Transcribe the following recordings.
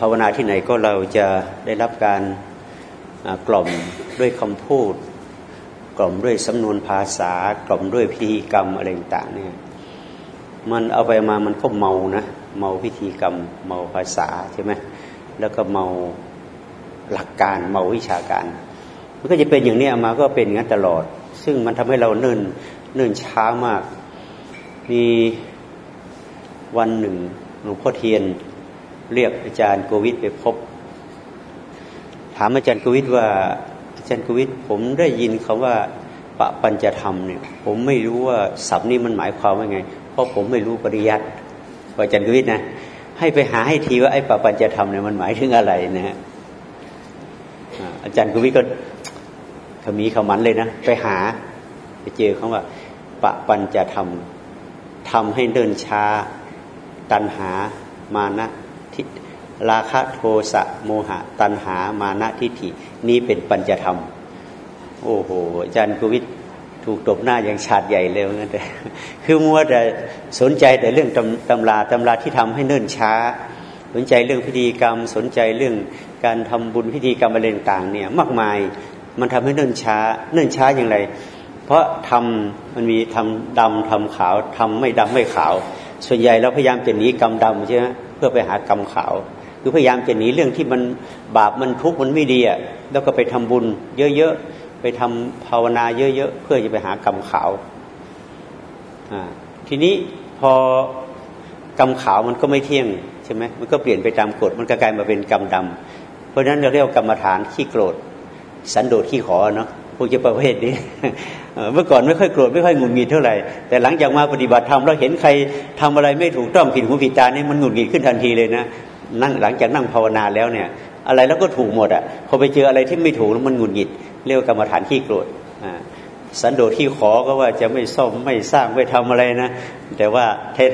ภาวนาที่ไหนก็เราจะได้รับการกล่อมด้วยคำพูด กล่อมด้วยสำนวนภาษา กล่อมด้วยพิธีกรรมอะไรต่างเนี่ยมันเอาไปมามันก็เมานะเมาพิธีกรรม เมาภาษาใช่ไหมแล้วก็เมาหลักการเมาวิชาการ มันก็จะเป็นอย่างนี้มาก็เป็นอย่างนั้นตลอด ซึ่งมันทำให้เราเนิ่นเนิ่นช้ามาก มีวันหนึ่งหลวงพ่อเทียน เรียกอาจารย์โกวิทไปพบ ถามอาจารย์โกวิทว่าอาจารย์โกวิทผมได้ยินคาว่าปะปัญจะธรรมเนี่ย ผมไม่รู้ว่าศัพท์นี้มันหมายความว่าไง เพราะผมไม่รู้ปริยัติอาจารย์โกวิทนะให้ไปหาให้ทีว่าไอ้ปะปัญจะธรรมเนี่ยมันหมายถึงอะไรนะฮะอาจารย์โกวิทก็ขมีขมันเลยนะ ไปหา ไปเจอเขาว่า ปะปัญจะธรรมทำให้เดินช้า ตัณหามานะ ราคะโทสะโมหะ ตัณหามานะทิฏฐิ นี้เป็นปัญจธรรม โอ้โหอาจารย์กวิทถูกตบหน้าอย่างชาดใหญ่เลยงั้นแต่คือมัวแต่สนใจแต่เรื่องตำราตำราที่ทำให้เนิ่นช้า สนใจเรื่องพิธีกรรม สนใจเรื่องการทำบุญพิธีกรรมอะไรต่างเนี่ยมากมายมันทำให้เนิ่นช้า เนิ่นช้าอย่างไร เพราะทำมันมีทำดำทำขาวทำไม่ดำไม่ขาว ส่วนใหญ่เราพยายามจะหนีกรรมดำใช่ไหมเพื่อไปหากรรมขาว คือพยายามจะหนีเรื่องที่มันบาปมันทุกข์มันไม่ดีอะแล้วก็ไปทำบุญ เยอะๆไปทำภาวนาเยอะๆเพื่อจะไปหากรรมขาวอ่าทีนี้พอกรรมขาวมันก็ไม่เที่ยงใช่ไหมมันก็เปลี่ยนไปตามกฎมันก็กลายมาเป็นกรรมดำเพราะฉะนั้นเราเรียกกรรมฐานขี้โกรธ สันโดษขี้ขอเนาะพวกจะประเภทนี้เมื่อก่อนไม่ค่อยโกรธไม่ค่อยหงุดหงิดเท่าไหร่แต่หลังจากมาปฏิบัติธรรมเราเห็นใครทำอะไรไม่ถูกต้องผิดหูผิดตาเนี่ยมันหงุดหงิดขึ้นทันทีเลยนะ นั่งหลังจากนั่งภาวนาแล้วเนี่ย อะไรแล้วก็ถูกหมดอะพอไปเจออะไรที่ไม่ถูกแล้วมันหงุดหงิด เรียกว่ากรรมฐานขี้โกรธสันโดษที่ขอก็ว่าจะไม่ซ่อมไม่สร้างไม่ทำอะไรนะ แต่ว่า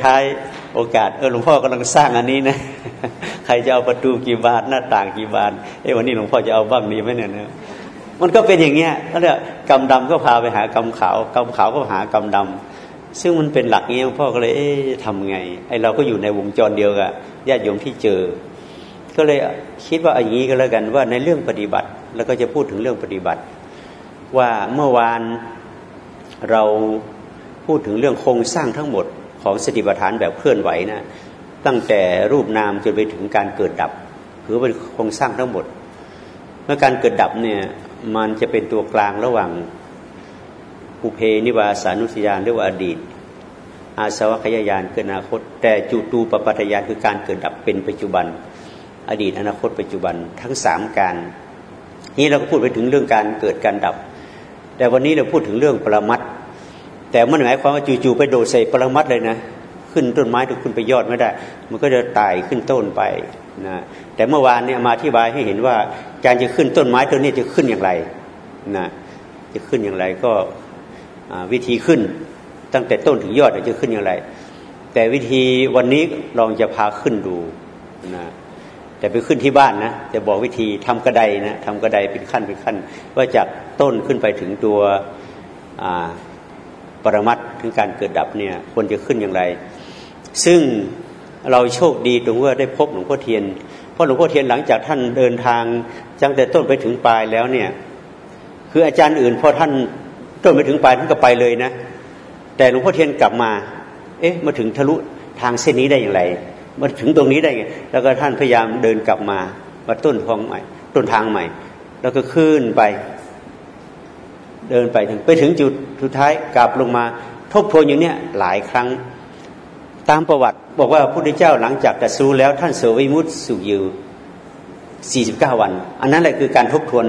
ท้ายๆโอกาสเออหลวงพ่อกำลังสร้างอันนี้นะ ใครจะเอาประตูกี่บานหน้าต่างกี่บานเอ้วันนี้หลวงพ่อจะเอาบ้างดีไหมเนี่ยมันก็เป็นอย่างเงี้ยเขาเรียกกรรมดำก็พาไปหากรรมขาวกรรมขาวก็หากรรมดำ ซึ่งมันเป็นหลักเงี้ยพ่อก็เลยเอ๊ะทำไงไอเราก็อยู่ในวงจรเดียวกับญาติโยมที่เจอ ก็เลยคิดว่าอย่างนี้ก็แล้วกันว่าในเรื่องปฏิบัติ แล้วก็จะพูดถึงเรื่องปฏิบัติ ว่าเมื่อวานเราพูดถึงเรื่องโครงสร้างทั้งหมดของสติปัฏฐานแบบเคลื่อนไหวนะตั้งแต่รูปนามจนไปถึงการเกิดดับถือเป็นโครงสร้างทั้งหมดเมื่อการเกิดดับเนี่ยมันจะเป็นตัวกลางระหว่าง อุเพนิวาสานุสยานเรียกว่าอดีต อาสวะขยายานเกิดอนาคต แต่จุตูปปัตยานคือการเกิดดับเป็นปัจจุบัน อดีตอนาคตปัจจุบันทั้งสามการนี้เราก็พูดไปถึงเรื่องการเกิดการดับ แต่วันนี้เราพูดถึงเรื่องปรมัตแต่มันหมายความว่าจู่ๆไปโดดใส่ปรมัตเลยนะขึ้นต้นไม้ถึงขึ้นไปยอดไม่ได้ มันก็จะไต่ขึ้นต้นไปนะแต่เมื่อวานเนี่ยมาอธิบายให้เห็นว่าการจะขึ้นต้นไม้ต้นนี้จะขึ้นอย่างไรนะจะขึ้นอย่างไรก็ วิธีขึ้นตั้งแต่ต้นถึงยอดจะขึ้นอย่างไร แต่วิธีวันนี้ลองจะพาขึ้นดูนะแต่ไปขึ้นที่บ้านนะจะบอกวิธีทำกระไดนะทำกระไดเป็นขั้นเป็นขั้น ว่าจากต้นขึ้นไปถึงตัวปรมัตถึงการเกิดดับเนี่ยควรจะขึ้นอย่างไร ซึ่งเราโชคดีตรงว่าได้พบหลวงพ่อเทียนเพราะหลวงพ่อเทียนหลังจากท่านเดินทางจังแต่ต้นไปถึงปลายแล้วเนี่ยคืออาจารย์อื่นพอท่าน ต้นไปถึงปลายท่านก็ไปเลยนะ แต่หลวงพ่อเทียนกลับมา เอ๊ะ มาถึงทะลุทางเส้นนี้ได้อย่างไร มาถึงตรงนี้ได้ไง แล้วก็ท่านพยายามเดินกลับมา มาต้นทองใหม่ ต้นทางใหม่ แล้วก็ขึ้นไป เดินไปถึงไปถึงจุดสุดท้ายกลับลงมา ทบทวนอย่างเนี้ยหลายครั้งตามประวัติบอกว่าพระพุทธเจ้าหลังจากตรัสรู้แล้วท่านเสวยมุตสุอยู่49 วัน อันนั้นแหละคือการทบทวน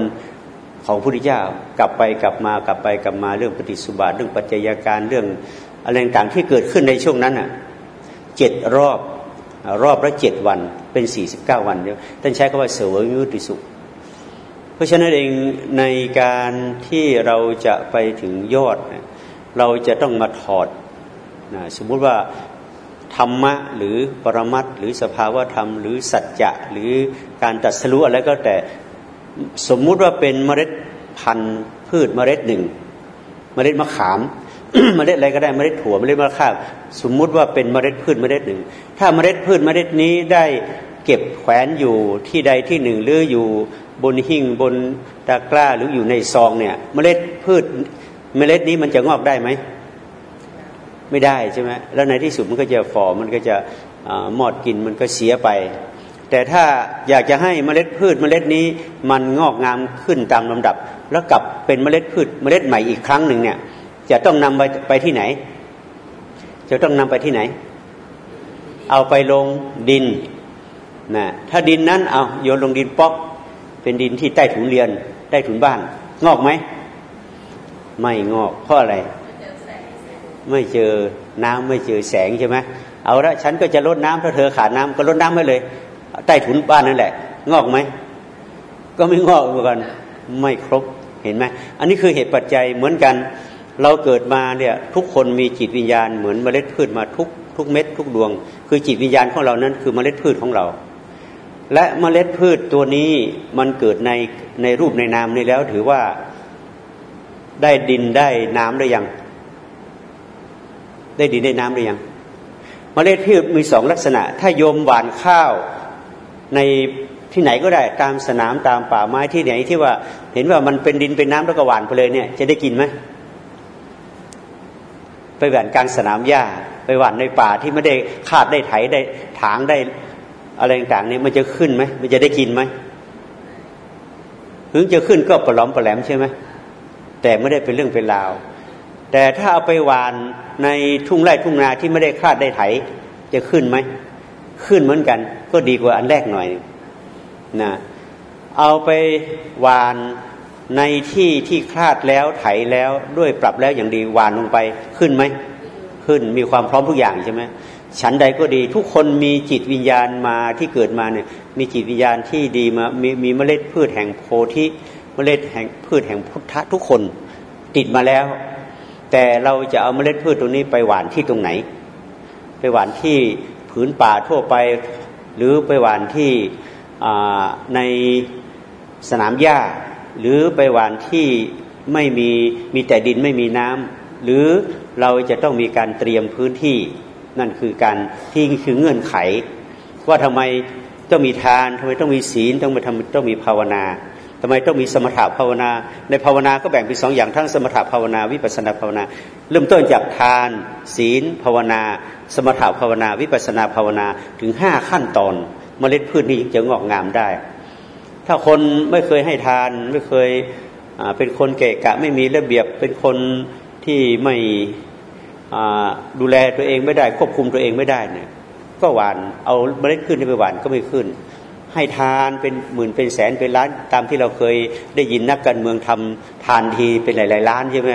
ของพระพุทธเจ้ากลับไปกลับมากลับไปกลับมาเรื่องปฏิสุบาทเรื่องปัจจัยการเรื่องอะไรต่างๆที่เกิดขึ้นในช่วงนั้นอะเจ็ดรอบรอบละเจ็ดวันเป็น49วันเดียวท่านใช้คำว่าเสวยมุติสุเพราะฉะนั้นเองในการที่เราจะไปถึงยอด เราจะต้องมาถอดนะสมมุติว่าธรรมะหรือปรมัตหรือสภาวธรรม หรือสัจจะหรือการตัดสู้อะไรก็แต่ สมมุติว่าเป็นเมล็ดพันธุ์พืชเมล็ดหนึ่ง เมล็ดมะขาม เมล็ดอะไรก็ได้เมล็ดถั่วเมล็ดมะขาสมมุติว่าเป็นเมล็ดพืชเมล็ดหนึ่ง ถ้าเมล็ดพืชเมล็ดนี้ได้เก็บแขวนอยู่ที่ใดที่หนึ่ง หรืออยู่บนหิ้งบนตะกร้าหรืออยู่ในซองเนี่ยเมล็ดพืชเมล็ดนี้มันจะงอกได้ไหมไม่ได้ใช่ไหมแล้วในที่สุดมันก็จะฝ่อมันก็จะหมอดกินมันก็เสียไป แต่ถ้าอยากจะให้เมล็ดพืชเมล็ดนี้มันงอกงามขึ้นตามลำดับ แล้วกลับเป็นเมล็ดพืชเมล็ดใหม่อีกครั้งหนึ่งเนี่ย จะต้องนำไปไปที่ไหน จะต้องนำไปที่ไหน เอาไปลงดินนะถ้าดินนั้นเอาโยนลงดินป๊อกเป็นดินที่ใต้ถุนเรียนใต้ถุนบ้าน งอกไหมไม่งอกเพราะอะไร ไม่เจอน้ำไม่เจอแสงใช่ไหมเอาละฉันก็จะลดน้ำถ้าเธอขาดน้ำก็ลดน้ำให้เลย ใต้ถุนบ้านนั่นแหละ งอกไหม ก็ไม่งอกเหมือนกัน ไม่ครบเห็นไหมอันนี้คือเหตุปัจจัยเหมือนกัน เราเกิดมาเนี่ยทุกคนมีจิตวิญญาณเหมือนเมล็ดพืชมาทุกทุกเม็ดทุกดวง คือจิตวิญญาณของเรานั้น คือเมล็ดพืชของเรา และเมล็ดพืชตัวนี้มันเกิดในในรูปในนามนี้แล้วถือว่าได้ดินได้น้ำได้ยัง ได้ดินได้น้ำได้ยังมเมล็ดพืชมีสองลักษณะ ถ้าโยมหวานข้าว ในที่ไหนก็ได้ตามสนามตามป่าไม้ที่ไหนที่ว่า เห็นว่ามันเป็นดินเป็นน้ำแล้วก็หวานไปเลยเนี่ยจะได้กินไหมไปหวานกลางสนามหญ้า ไปหวานในป่าที่ไม่ได้คาดได้ไถได้ถางได้อะไรต่างๆนี่มันจะขึ้นไหมมันจะได้กินไหมถึงจะขึ้นก็ปลอมปลแหลมใช่ไหมแต่ไม่ได้เป็นเรื่องเป็นราว แต่ถ้าเอาไปหวานในทุ่งไร่ทุ่งนาที่ไม่ได้คาดได้ไถ จะขึ้นไหมขึ้นเหมือนกัน ก็ดีกว่าอันแรกหน่อยนะเอาไปหวานในที่ที่คลาดแล้วไถแล้วด้วยปรับแล้วอย่างดีหวานลงไปขึ้นไหมขึ้นมีความพร้อมทุกอย่างใช่ไหมฉันใดก็ดี ทุกคนมีจิตวิญญาณมาที่เกิดมาเนี่ย มีจิตวิญญาณที่ดีมามีมีเมล็ดพืชแห่งโพธิเมล็ดแห่งพืชแห่งพุทธะทุกคนติดมาแล้ว แต่เราจะเอาเมล็ดพืชตรงนี้ไปหว่านที่ตรงไหน ไปหว่านที่ผืนป่าทั่วไป หรือไปหวานที่ในสนามหญ้า หรือไปหวานที่ไม่มีมีแต่ดินไม่มีน้ำหรือเราจะต้องมีการเตรียมพื้นที่ นั่นคือการที่คือเงื่อนไข ว่าทำไมต้องมีทานทำไมต้องมีศีลต้องมาทำต้องมีภาวนา ทำไมต้องมีสมถะภาวนา ในภาวนาก็แบ่งเป็นสองอย่างทั้งสมถะภาวนา วิปัสนาภาวนา เริ่มต้นจากทาน ศีล ภาวนา สมถะภาวนา วิปัสนาภาวนาถึงห้าขั้นตอนเมล็ดพืชนี้จะงอกงามได้ ถ้าคนไม่เคยให้ทานไม่เคยเป็นคนเกะกะไม่มีระเบียบเป็นคนที่ไม่ดูแลตัวเองไม่ได้ ควบคุมตัวเองไม่ได้เนี่ยก็หวานเอาเมล็ดขึ้นไปหวานก็ไม่ขึ้น ให้ทานเป็นหมื่นเป็นแสนเป็นล้าน ตามที่เราเคยได้ยินนักการเมืองทำทานทีเป็นหลาย ๆ ล้านใช่ไหม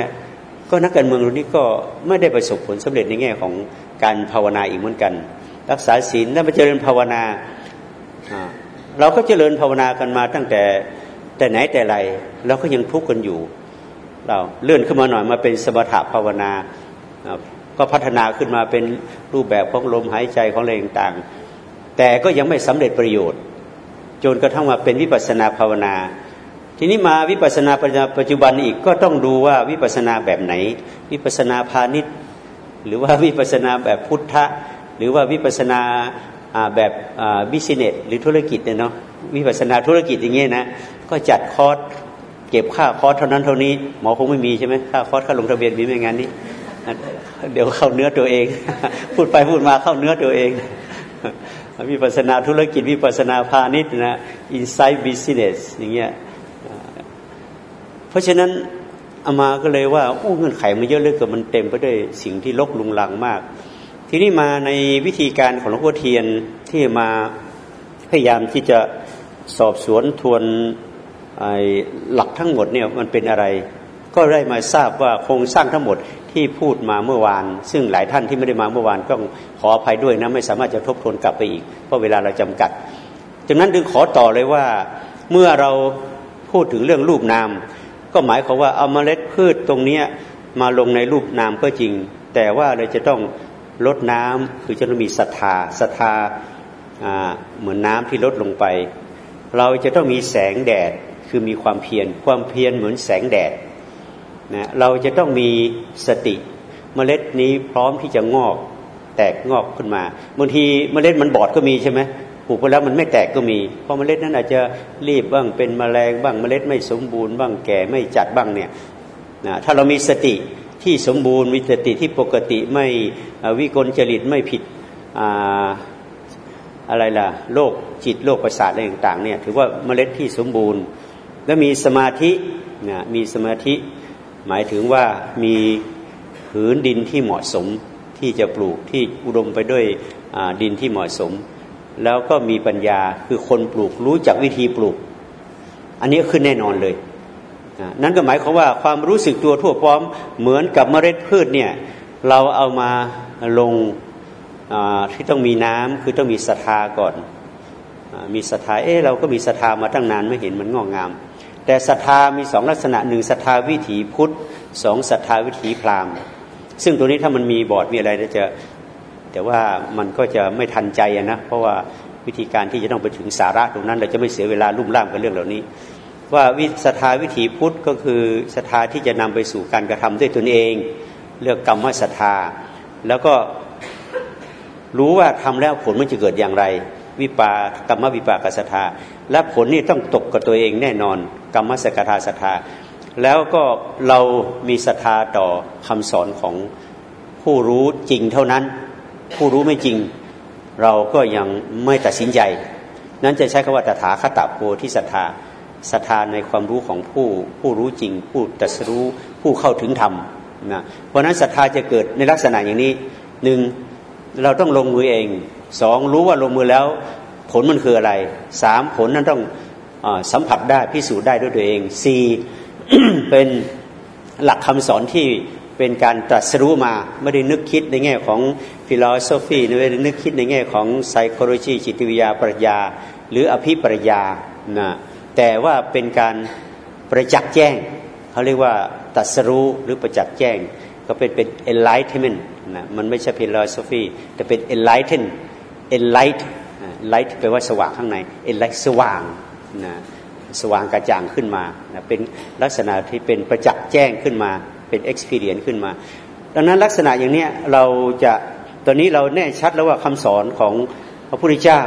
ก็นักการเมืองรุ่นนี้ก็ไม่ได้ประสบผลสำเร็จในแง่ของการภาวนาอีกเหมือนกัน รักษาศีลแล้วมาเจริญภาวนา เราก็เจริญภาวนากันมาตั้งแต่แต่ไหนแต่ไรเราก็ยังทุกข์กันอยู่ เราเลื่อนขึ้นมาหน่อยมาเป็นสมถะภาวนาก็พัฒนาขึ้นมาเป็นรูปแบบของลมหายใจของอะไรต่างๆ แต่ก็ยังไม่สำเร็จประโยชน์ จนกระทั่งมาเป็นวิปัสนาภาวนา ทีนี้มาวิปัสนาปัจจุบันอีกก็ต้องดูว่าวิปัสนาแบบไหน วิปัสนาพาณิชย์ หรือว่าวิปัสนาแบบพุทธะ หรือว่าวิปัสนาแบบ business หรือธุรกิจเนี่ยเนาะวิปัสนาธุรกิจอย่างเงี้ยนะก็จัดคอร์สเก็บค่าคอร์สเท่านั้นเท่านี้หมอคงไม่มีใช่ไหมค่าคอร์สค่าลงทะเบียนมีไม่งั้นนี้ เดี๋ยวเข้าเนื้อตัวเอง พูดไปพูดมาเข้าเนื้อตัวเอง วิปัสนาธุรกิจวิปัสนาพาณิชย์นะ insight business อย่างเงี้ยเพราะฉะนั้นอาตมาก็เลยว่าโอ้เงื่อนไขมันเยอะเลยเกิดมันเต็มไปด้วยสิ่งที่ลกลุงลังมาก ทีนี้มาในวิธีการของหลวงพ่อเทียนที่มาพยายามที่จะสอบสวนทวนหลักทั้งหมดเนี่ยมันเป็นอะไร ก็ได้มาทราบว่าโครงสร้างทั้งหมดที่พูดมาเมื่อวาน ซึ่งหลายท่านที่ไม่ได้มาเมื่อวานก็ ขออภัยด้วยนะไม่สามารถจะทบทวนกลับไปอีก เพราะเวลาเราจำกัดจากนั้นดึงขอต่อเลยว่าเมื่อเราพูดถึงเรื่องรูปนาม ก็หมายความว่าเอาเมล็ดพืชตรงนี้มาลงในรูปนามก็จริง แต่ว่าเราจะต้องลดน้ำคือจะต้องมีศรัทธาศรัทธาเหมือนน้ำที่ลดลงไป เราจะต้องมีแสงแดดคือมีความเพียรความเพียรเหมือนแสงแดดนะเราจะต้องมีสติเมล็ดนี้พร้อมที่จะงอก แตกงอกขึ้นมาบางทีเมล็ดมันบอดก็มีใช่ไหมปลูกไปแล้วมันไม่แตกก็มี เพราะเมล็ดนั้นอาจจะรีบบ้างเป็นมแมลงบ้างเมล็ดไม่สมบูรณ์บ้างแก่ไม่จัดบ้างเนี่ยนะถ้าเรามีสติที่สมบูรณ์มีสติที่ปกติไม่วิกลจริตไม่ผิดอะไรล่ะโรคจิตโรคประสาทอะไรต่างๆเนี่ยถือว่าเมล็ดที่สมบูรณ์ และมีสมาธินะมีสมาธิหมายถึงว่ามีผืนดินที่เหมาะสม ที่จะปลูกที่อุดมไปด้วยดินที่เหมาะสม แล้วก็มีปัญญาคือคนปลูกรู้จักวิธีปลูก อันนี้ขึ้นแน่นอนเลยนั่นก็หมายความว่าความรู้สึกตัวทั่วพร้อมเหมือนกับเมล็ดพืชเนี่ยเราเอามาลงที่ต้องมีน้ำคือต้องมีศรัทธาก่อนมีศรัทธาเอ๊ะเราก็มีศรัทธามาตั้งนานไม่เห็นมันงอกงาม แต่ศรัทธามีสองลักษณะหนึ่งศรัทธาวิถีพุทธสองศรัทธาวิถีพราหมณ์ ซึ่งตัวนี้ถ้ามันมีบอร์ดมีอะไรจะแต่ว่ามันก็จะไม่ทันใจนะเพราะว่าวิธีการที่จะต้องไปถึงสาระตรงนั้น เราจะไม่เสียเวลาลุ่มล่ามกับเรื่องเหล่านี้ ว่าวิศรัทธาวิถีพุทธก็คือศรัทธาที่จะนำไปสู่การกระทำด้วยตนเอง เลือกกรรมศรัทธาแล้วก็รู้ว่าทำแล้วผลมันจะเกิดอย่างไร วิปากรรมวิปากศรัทธาและผลนี่ต้องตกกับตัวเองแน่นอน กรรมสกทาศรัทธา แล้วก็เรามีศรัทธาต่อคำสอนของผู้รู้จริงเท่านั้น ผู้รู้ไม่จริง เราก็ยังไม่ตัดสินใจ นั้นจะใช้คำว่าตถาคตโพธิศรัทธาศรัทธาในความรู้ของผู้ผู้รู้จริง ผู้ตรัสรู้ผู้เข้าถึงธรรมนะเพราะนั้นศรัทธาจะเกิดในลักษณะอย่างนี้หนึ่งเราต้องลงมือเองสองรู้ว่าลงมือแล้ว ผลมันคืออะไรสามผลนั้นต้องอสัมผัสได้พิสูจน์ได้ด้วยตัวเองสี่ เป็นหลักคำสอนที่เป็นการตรัสรู้มาไม่ได้นึกคิดในแง่ของ philosophy ไม่ได้นึกคิดในแง่ของ psychology จิตวิทยาปรัชญา หรืออภิปรัชญานะแต่ว่าเป็นการประจักษ์แจ้งเขาเรียกว่าตรัสรู้หรือประจักษ์แจ้ง ก็เป็นเป็น enlightenment นะมันไม่ใช่ philosophy แต่เป็น enlighten enlight light แปลว่าสว่างข้างใน enlight สว่างนะ สว่างกระจ่างขึ้นมานะเป็นลักษณะที่เป็นประจักษ์แจ้งขึ้นมาเป็น experience ขึ้นมา ดังนั้นลักษณะอย่างนี้เราจะตอนนี้เราแน่ชัดแล้วว่าคำสอนของพระพุทธเจ้า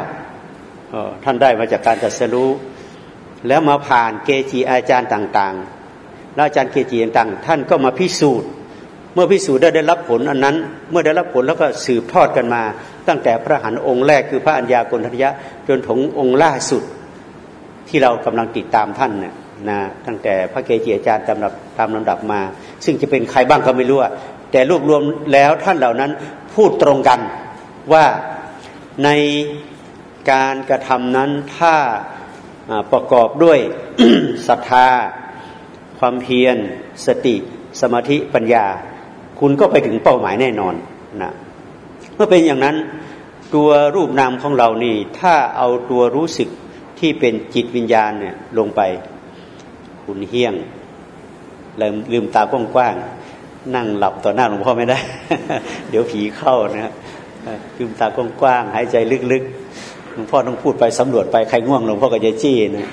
ท่านได้มาจากการตรัสรู้แล้วมาผ่านเกจิอาจารย์ต่างๆ แล้วอาจารย์เกจิต่างๆ ท่านก็มาพิสูจน์ เมื่อพิสูจน์ได้ได้รับผลอันนั้น เมื่อได้รับผลแล้วก็สืบทอดกันมา ตั้งแต่พระหันองค์แรกคือพระอัญญากรทัญญะจนถึงองค์ล่าสุด ที่เรากำลังติดตามท่านเนี่ยนะตั้งแต่พระเกจิอาจารย์ตามลำดับตามลำดับมา ซึ่งจะเป็นใครบ้างก็ไม่รู้แต่รวบรวมแล้วท่านเหล่านั้นพูดตรงกันว่าในการกระทำนั้นถ้าประกอบด้วยศรัทธา ความเพียร สติ สมาธิปัญญา คุณก็ไปถึงเป้าหมายแน่นอนนะเมื่อเป็นอย่างนั้นตัวรูปนามของเรานี่ ถ้าเอาตัวรู้สึก ที่เป็นจิตวิญญาณเนี่ยลงไปคุณเฮี้ยงลืมลืมตากว้างๆนั่งหลับต่อหน้าหลวงพ่อไม่ได้ เดี๋ยวผีเข้านะลืมตากว้างๆหายใจลึกๆหลวงพ่อต้องพูดไปสำรวจไปใครง่วงหลวงพ่อก็จะจี้นะ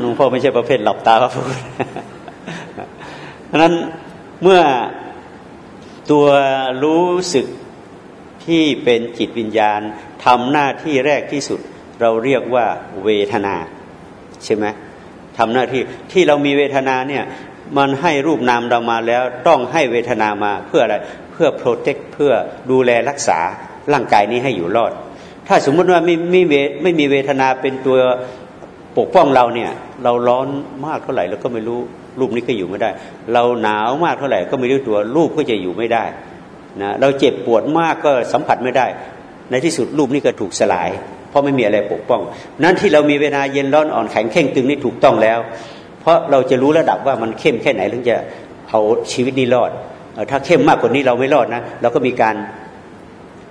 หลวงพ่อไม่ใช่ประเภทหลับตาพูดเพราะนั้นเมื่อตัวรู้สึกที่เป็นจิตวิญญาณทำหน้าที่แรกที่สุด เราเรียกว่าเวทนาใช่ไหมทำหน้าที่ที่เรามีเวทนาเนี่ยมันให้รูปนามเรามาแล้วต้องให้เวทนามาเพื่ออะไรเพื่อโปรเทคเพื่อดูแลรักษาร่างกายนี้ให้อยู่รอด ถ้าสมมติว่าไม่ไม่เวไม่มีเวทนาเป็นตัวปกป้องเราเนี่ย เราร้อนมากเท่าไหร่เราก็ไม่รู้รูปนี้ก็อยู่ไม่ได้ เราหนาวมากเท่าไหร่ก็ไม่รู้ตัวรูปก็จะอยู่ไม่ได้นะเราเจ็บปวดมากก็สัมผัสไม่ได้ ในที่สุดรูปนี้ก็ถูกสลาย เพราะไม่มีอะไรปกป้อง นั้นที่เรามีเวลาเย็นร้อนอ่อนแข็งเข่งตึงนี่ถูกต้องแล้ว เพราะเราจะรู้ระดับว่ามันเข้มแค่ไหนถึงจะเอาชีวิตนี้รอด ถ้าเข้มมากกว่านี้เราไม่รอดนะเราก็มีการ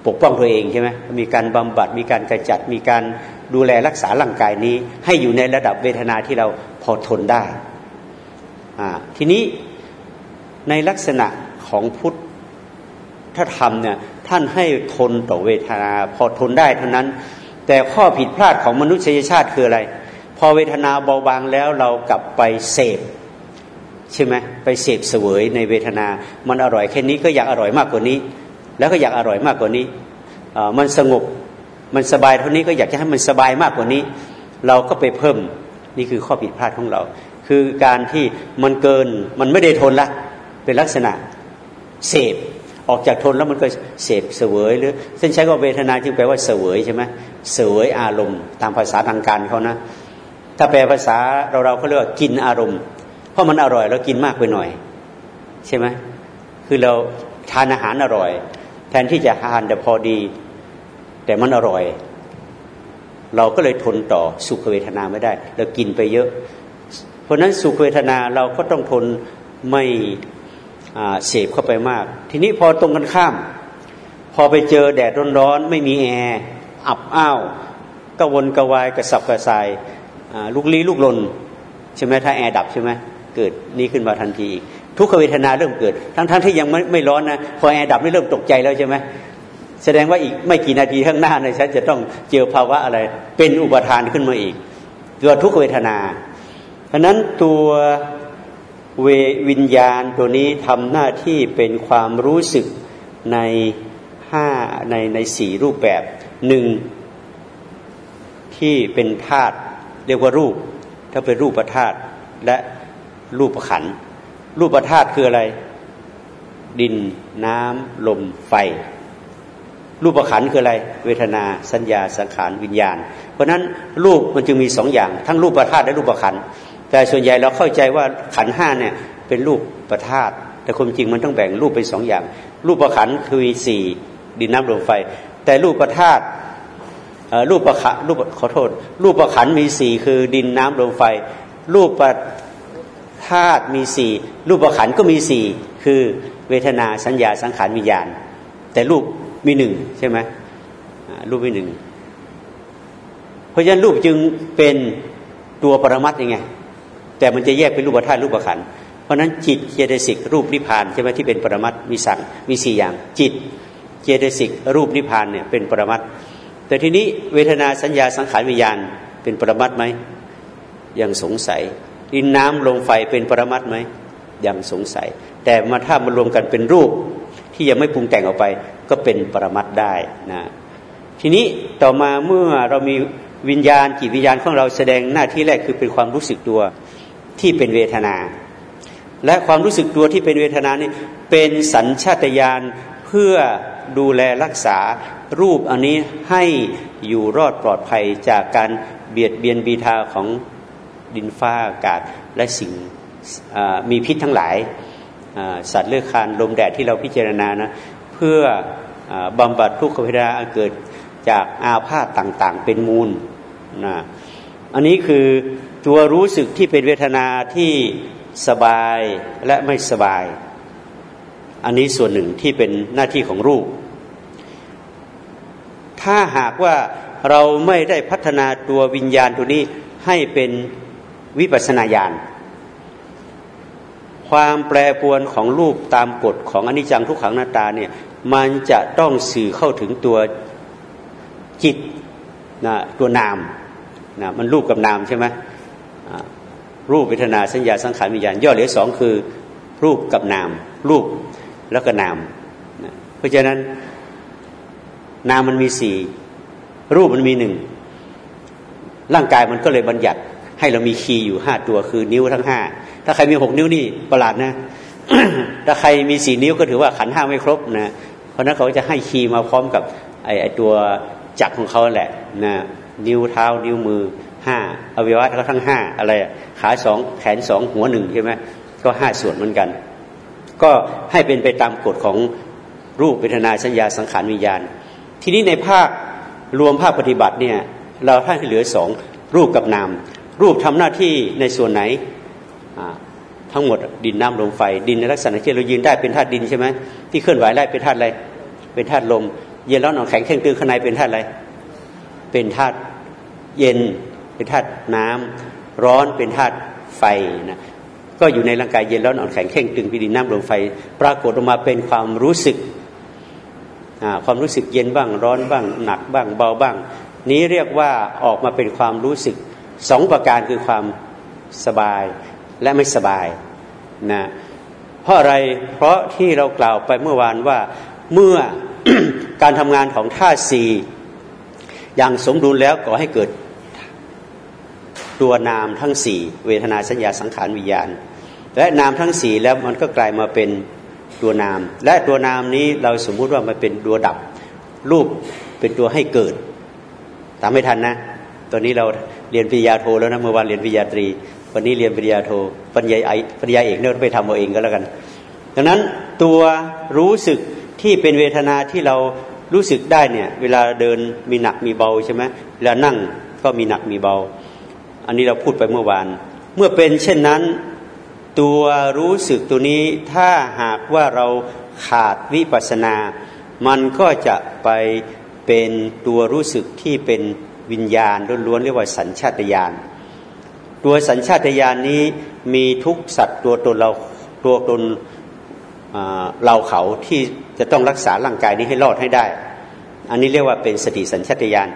ปกป้องตัวเองใช่ไหมมีการบำบัด มีการกระจัด มีการดูแลรักษาร่างกายนี้ ให้อยู่ในระดับเวทนาที่เราพอทนได้ ทีนี้ในลักษณะของพุทธธรรมเนี่ยท่านให้ทนต่อเวทนา พอทนได้เท่านั้น แต่ข้อผิดพลาดของมนุษยชาติคืออะไร พอเวทนาเบาบางแล้วเรากลับไปเสพใช่ไหมไปเสพเสวยในเวทนา มันอร่อยแค่นี้ก็อยากอร่อยมากกว่านี้ แล้วก็อยากอร่อยมากกว่านี้มันสงบมันสบายเท่านี้ก็อยากจะให้มันสบายมากกว่านี้ เราก็ไปเพิ่มนี่คือข้อผิดพลาดของเรา คือการที่มันเกินมันไม่ได้ทนละ เป็นลักษณะเสพออกจากทนแล้วมันก็เสพเสวยหรือเส้นใช้ก็เวทนาจึงแปลว่าเสวยใช่ไหม เสวยอารมณ์ ตามภาษาทางการเขานะ ถ้าแปลภาษาเราเราเขาเรียกว่ากินอารมณ์ เพราะมันอร่อยเรากินมากไปหน่อย ใช่ไหมคือเราทานอาหารอร่อย แทนที่จะทานแต่พอดี แต่มันอร่อย เราก็เลยทนต่อสุขเวทนาไม่ได้ เรากินไปเยอะ เพราะนั้นสุขเวทนาเราก็ต้องทนไม่เสพเข้าไปมาก ทีนี้พอตรงกันข้าม พอไปเจอแดดร้อนๆไม่มีแอร์ อบอ้าวกระวนกระวายกระสับกระส่ายลุกลี้ลุกลนใช่ไหมถ้าแอร์ดับใช่ไหมเกิดนี่ขึ้นมาทันทีอีกทุกขเวทนาเริ่มเกิด ทั้งๆทที่ยังไม่ไม่ร้อนนะพอแอร์ดับนี่เริ่มตกใจแล้วใช่ไหมแสดงว่าอีกไม่กี่นาทีข้างหน้าในฉันจะต้องเจอภาวะอะไร เป็นอุปทานขึ้นมาอีกตัวทุกขเวทนา เพราะนั้นตัวเววิญญาณตัวนี้ทำหน้าที่เป็นความรู้สึกในห้าในในสี่รูปแบบ หนึ่งที่เป็นธาตุเรียกว่ารูป ถ้าเป็นรูปธาตุและรูปขัน รูปธาตุคืออะไร ดินน้ำลมไฟ รูปขันคืออะไร เวทนาสัญญาสังขารวิญญาณ เพราะนั้นรูปมันจึงมีสองอย่าง ทั้งรูปธาตุและรูปขัน แต่ส่วนใหญ่เราเข้าใจว่าขันห้าเนี่ยเป็นรูปประธาตุแต่ความจริงมันต้องแบ่งรูปเป็นสองอย่าง รูปประขันคือสี่ดินน้ำลมไฟ แต่รูปประธาตุรูปประขันรูปขอโทษ รูปประขันมีสี่คือดินน้ำลมไฟ รูปประธาตุมีสี่รูปประขันก็มีสี่คือเวทนาสัญญาสังขารวิญญาณ แต่รูปมีหนึ่งใช่ไหมรูปมีหนึ่งเพราะฉะนั้นรูปจึงเป็นตัวปรมัตยังไงแต่มันจะแยกเป็นรูปธาตุรูปประขันเพราะนั้นจิตเจตสิกรูปนิพพานใช่ไหมที่เป็นปรมัตมีสั่งมีสี่อย่าง จิต เจตสิกรูปนิพพานเนี่ยเป็นปรมัตแต่ทีนี้เวทนาสัญญาสังขารวิญญาณ เป็นปรมัตไหมยังสงสัยดินน้ำลมไฟเป็นปรมัตไหมยังสงสัย แต่มาถ้ามารวมกันเป็นรูปที่ยังไม่ปรุงแต่งออกไป ก็เป็นปรมัตได้นะทีนี้ต่อมาเมื่อเรามีวิญญาณจิตวิญญาณของเราแสดงหน้าที่แรกคือเป็นความรู้สึกตัวที่เป็นเวทนา และความรู้สึกตัวที่เป็นเวทนานี่เป็นสัญชาตญาณ พื่อดูแลรักษารูปอันนี้ให้อยู่รอดปลอดภัยจากการเบียดเบียนบีทาของดินฟ้าอากาศและสิ่งมีพิษทั้งหลาย สัตว์เลือกคานลมแดดที่เราพิจารณานะเพื่อบำบัดทุกขเวทนาเกิดจากอาพาธต่างๆ เป็นมูลนะอันนี้คือตัวรู้สึกที่เป็นเวทนาที่สบายและไม่สบาย อันนี้ส่วนหนึ่งที่เป็นหน้าที่ของรูป ถ้าหากว่าเราไม่ได้พัฒนาตัววิญญาณตัวนี้ให้เป็นวิปัสนาญาณความแปรปวนของรูปตามกฎของอนิจจังทุกขังหน้าตาเนี่ยมันจะต้องสื่อเข้าถึงตัวจิตนะตัวนามนะมันรูปกับนามใช่ไหมรูปเวทนาสัญญาสังขารวิญญาณย่อเหลือสองคือ รูปกับนาม รูป แล้วก็นามเพราะฉะนั้น นามมันมีสี่รูปมันมีหนึ่งร่างกายมันก็เลยบัญญัติ ให้เรามีคีย์อยู่ห้าตัวคือนิ้วทั้งห้าถ้าใครมีหกนิ้วนี่ประหลาดนะ ถ้าใครมีสี่นิ้วก็ถือว่าขันห้าไม่ครบนะเพราะนั้นเขาจะให้คีย์มาพร้อมกับไอไอตัวจักรของเขาแหละนะนิ้วเท้า นิ้วมือห้าอวัยวะทั้งห้าอะไรขาสองแขนสองหัวหนึ่งใช่ไหมก็ห้าส่วนเหมือนกัน ก็ให้เป็นไปตามกฎของรูปเวทนาสัญญาสังขารวิญญาณ ทีนี้ในภาครวมภาคปฏิบัติเนี่ยเราท่านเหลือสองรูปกับนาม รูปทำหน้าที่ในส่วนไหนทั้งหมดดินน้ำลมไฟ ดินในลักษณะที่เรายืนได้เป็นธาตุดินใช่ไหมที่เคลื่อนไหวได้เป็นธาตุอะไรเป็นธาตุลม เย็นร้อนอ่อนแข็งเข่งตึงข้างในเป็นธาตุอะไร เป็นธาตุเย็นเป็นธาตุน้ำร้อนเป็นธาตุไฟนะ ก็อยู่ในร่างกายเย็นร้อนอ่อนแข็งเข่งตึงพิดินน้ำลมไฟ ปรากฏออกมาเป็นความรู้สึกความรู้สึกเย็นบ้างร้อนบ้าง หนักบ้างเบาบ้าง นี้เรียกว่าออกมาเป็นความรู้สึกสองประการคือความสบายและไม่สบายนะเพราะอะไรเพราะที่เรากล่าวไปเมื่อวานว่าเมื่อการทำงานของธาสี่อย่างสมดุลแล้วก่อให้เกิด ตัวนามทั้งสี่เวทนาสัญญาสังขารวิญญาณ และนามทั้งสี่แล้วมันก็กลายมาเป็นตัวนาม และตัวนามนี้เราสมมุติว่ามันเป็นตัวดับ รูปเป็นตัวให้เกิดตามไม่ทันนะตอนนี้เราเรียนปริญญาโทแล้วนะเมื่อวานเรียนปริญญาตรี วันนี้เรียนปริญญาโทปริญญาไอปริญญาเอกเนี่ยไปทำเอาเองก็แล้วกัน ดังนั้นตัวรู้สึกที่เป็นเวทนาที่เรารู้สึกได้เนี่ย เวลาเดินมีหนักมีเบาใช่ไหมเวลานั่งก็มีหนักมีเบา อันนี้เราพูดไปเมื่อวาน เมื่อเป็นเช่นนั้น ตัวรู้สึกตัวนี้ถ้าหากว่าเราขาดวิปัสนา มันก็จะไปเป็นตัวรู้สึกที่เป็นวิญญาณล้วนๆเรียกว่าสัญชาตญาณตัวสัญชาตญาณนี้มีทุกสัตว์ตัวตนเราตัวตนเราเขาที่จะต้องรักษาร่างกายนี้ให้รอดให้ได้ อันนี้เรียกว่าเป็นสติสัญชาตญาณ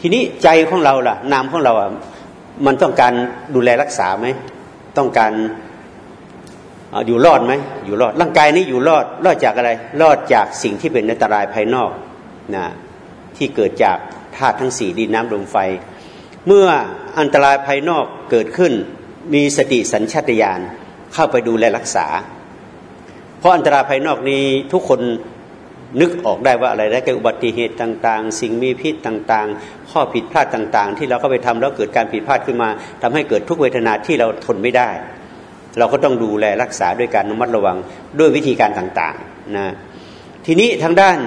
ทีนี้ใจของเราล่ะ นามของเราอะ มันต้องการดูแลรักษาไหม ต้องการอยู่รอดไหม อยู่รอด ร่างกายนี้อยู่รอด รอดจากอะไร รอดจากสิ่งที่เป็นอันตรายภายนอกนะที่เกิดจากธาตุทั้งสี่ดินน้ำลมไฟ เมื่ออันตรายภายนอกเกิดขึ้น มีสติสัญชาตญาณเข้าไปดูแลรักษา เพราะอันตรายภายนอกนี้ทุกคน นึกออกได้ว่าอะไรได้เกิดอุบัติเหตุต่างๆ สิ่งมีพิษต่างๆ ข้อผิดพลาดต่างๆ ที่เราเข้าไปทำแล้วเกิดการผิดพลาดขึ้นมาทำให้เกิดทุกเวทนาที่เราทนไม่ได้ เราก็ต้องดูแลรักษาด้วยการระมัดระวังด้วยวิธีการต่างๆนะทีนี้ทางด้าน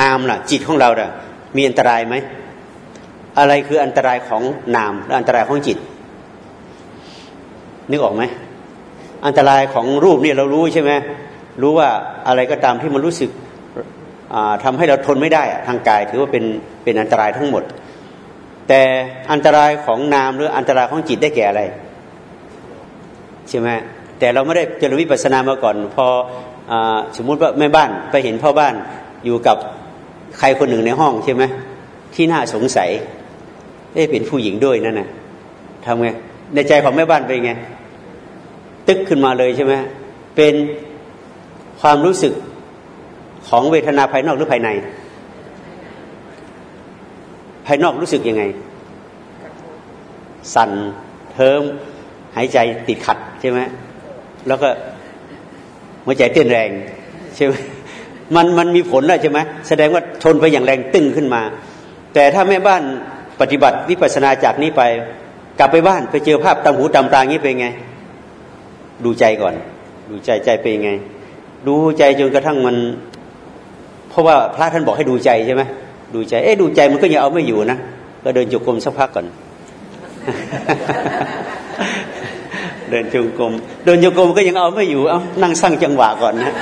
นามล่ะ จิตของเราล่ะมีอันตรายไหมอะไรคืออันตรายของนามและอันตรายของจิต นึกออกไหมอันตรายของรูปนี่เรารู้ใช่ไหมรู้ว่าอะไรก็ตามที่มันรู้สึก ทำให้เราทนไม่ได้ทางกายถือว่าเป็นเป็นอันตรายทั้งหมด แต่อันตรายของนามหรืออันตรายของจิตได้แก่อะไรใช่ไหมแต่เราไม่ได้เจริญวิปัสสนามาก่อน พออสมมุติว่าแม่บ้านไปเห็นพ่อบ้านอยู่กับใครคนหนึ่งในห้องใช่ไหมที่น่าสงสัยได้เป็นผู้หญิงด้วยนั่นนะทำไงในใจของแม่บ้านเป็นไง ตึกขึ้นมาเลยใช่ไหมเป็นความรู้สึก ของเวทนาภายนอกหรือภายใน ภายนอกรู้สึกยังไง สั่นเทิมหายใจติดขัดใช่ไหมแล้วก็หัวใจเต้นแรงใช่ไหมมันมันมีผลแล้วใช่ไหมแสดงว่าทนไปอย่างแรงตึงขึ้นมา แต่ถ้าแม่บ้านปฏิบัติวิปัสสนาจากนี้ไป กลับไปบ้านไปเจอภาพตามหูตามตางี้เป็นไง ดูใจก่อน ดูใจใจเป็นไง ดูใจจนกระทั่งมัน เพราะว่าพระท่านบอกให้ดูใจใช่ไหมดูใจ เอ๊ะดูใจมันก็ยังเอาไม่อยู่นะก็เดินจุกรมสักพักก่อน เดินจงกรมเดินจงกรมก็ยังเอาไม่อยู่เอานั่งสร้างจังหวะก่อนนะ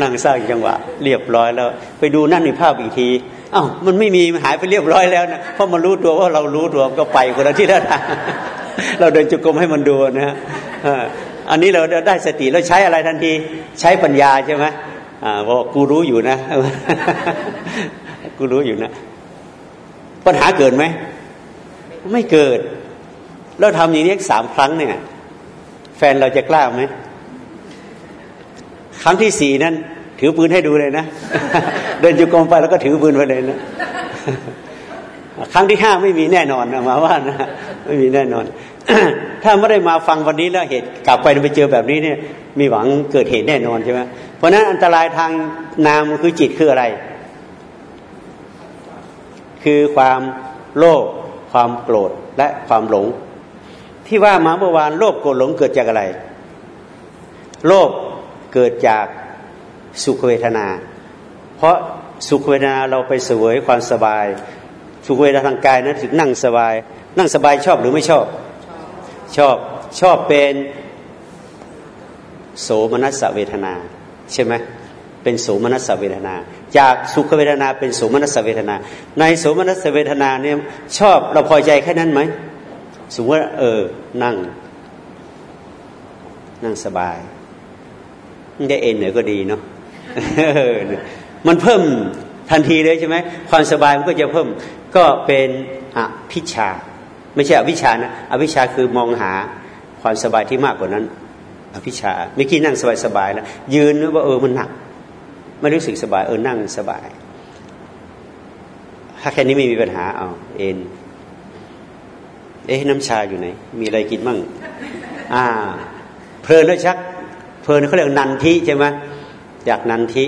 นั่งสร้างจังหวะ เรียบร้อยแล้ว ไปดูนั่นในภาพอีกทีอ้าวมันไม่มีมันหายไปเรียบร้อยแล้วนะเพราะมันรู้ตัวว่าเรารู้ตัวก็ไปคนละที่ละทางเราเดินจุกรมให้มันดูนะฮะอันนี้เราได้สติแล้วใช้อะไรทันที ใช้ปัญญาใช่ไหม บอกกูรู้อยู่นะ กูรู้อยู่นะ ปัญหาเกิดไหม ไม่เกิด เราทำอย่างนี้สามครั้งเนี่ย แฟนเราจะกล้าไหม ครั้งที่สี่นั้น ถือปืนให้ดูเลยนะ เดินจุกรมไปแล้วก็ถือปืนไปเลยนะ ครั้งที่ห้าไม่มีแน่นอนมาว่านะ ไม่มีแน่นอน ถ้าไม่ได้มาฟังวันนี้แล้วเหตุกลับไปไปเจอแบบนี้เนี่ย มีหวังเกิดเหตุแน่นอนใช่ไหมเพราะนั้นอันตรายทางนามคือจิตคืออะไร คือความโลภความโกรธและความหลง ที่ว่ามาเมื่อวานโลภโกรธหลงเกิดจากอะไร โลภเกิดจากสุขเวทนา เพราะสุขเวทนาเราไปเสวยความสบาย สุขเวทนาทางกายนั้นถึงนั่งสบาย นั่งสบายชอบหรือไม่ชอบ ชอบชอบเป็นโสมนัสเวทนา ใช่ไหมเป็นโสมนัสเวทนา จากสุขเวทนาเป็นโสมนัสเวทนา ในโสมนัสเวทนาเนี่ยชอบเราพอใจแค่นั้นไหมสมมติว่าเออนั่ง นั่งสบายได้เอ็นเหนือก็ดีเนาะมันเพิ่มทันทีเลยใช่ไหมความสบายมันก็จะเพิ่มก็เป็นอภิชา ไม่ใช่อวิชานะอวิชาคือมองหาความสบายที่มากกว่านั้นอภิชาเมื่อกี้นั่งสบายสบายแล้วยืนว่าเออมันหนัก ไม่รู้สึกสบาย เออนั่งสบาย ถ้าแค่นี้ไม่มีปัญหาเอาเอ็นเอ๊ะน้ำชาอยู่ไหน มีอะไรกินมั่ง อ่า เพลินแล้วชัก เพลินเขาเรียกนันทิใช่ไหมจากนันทิ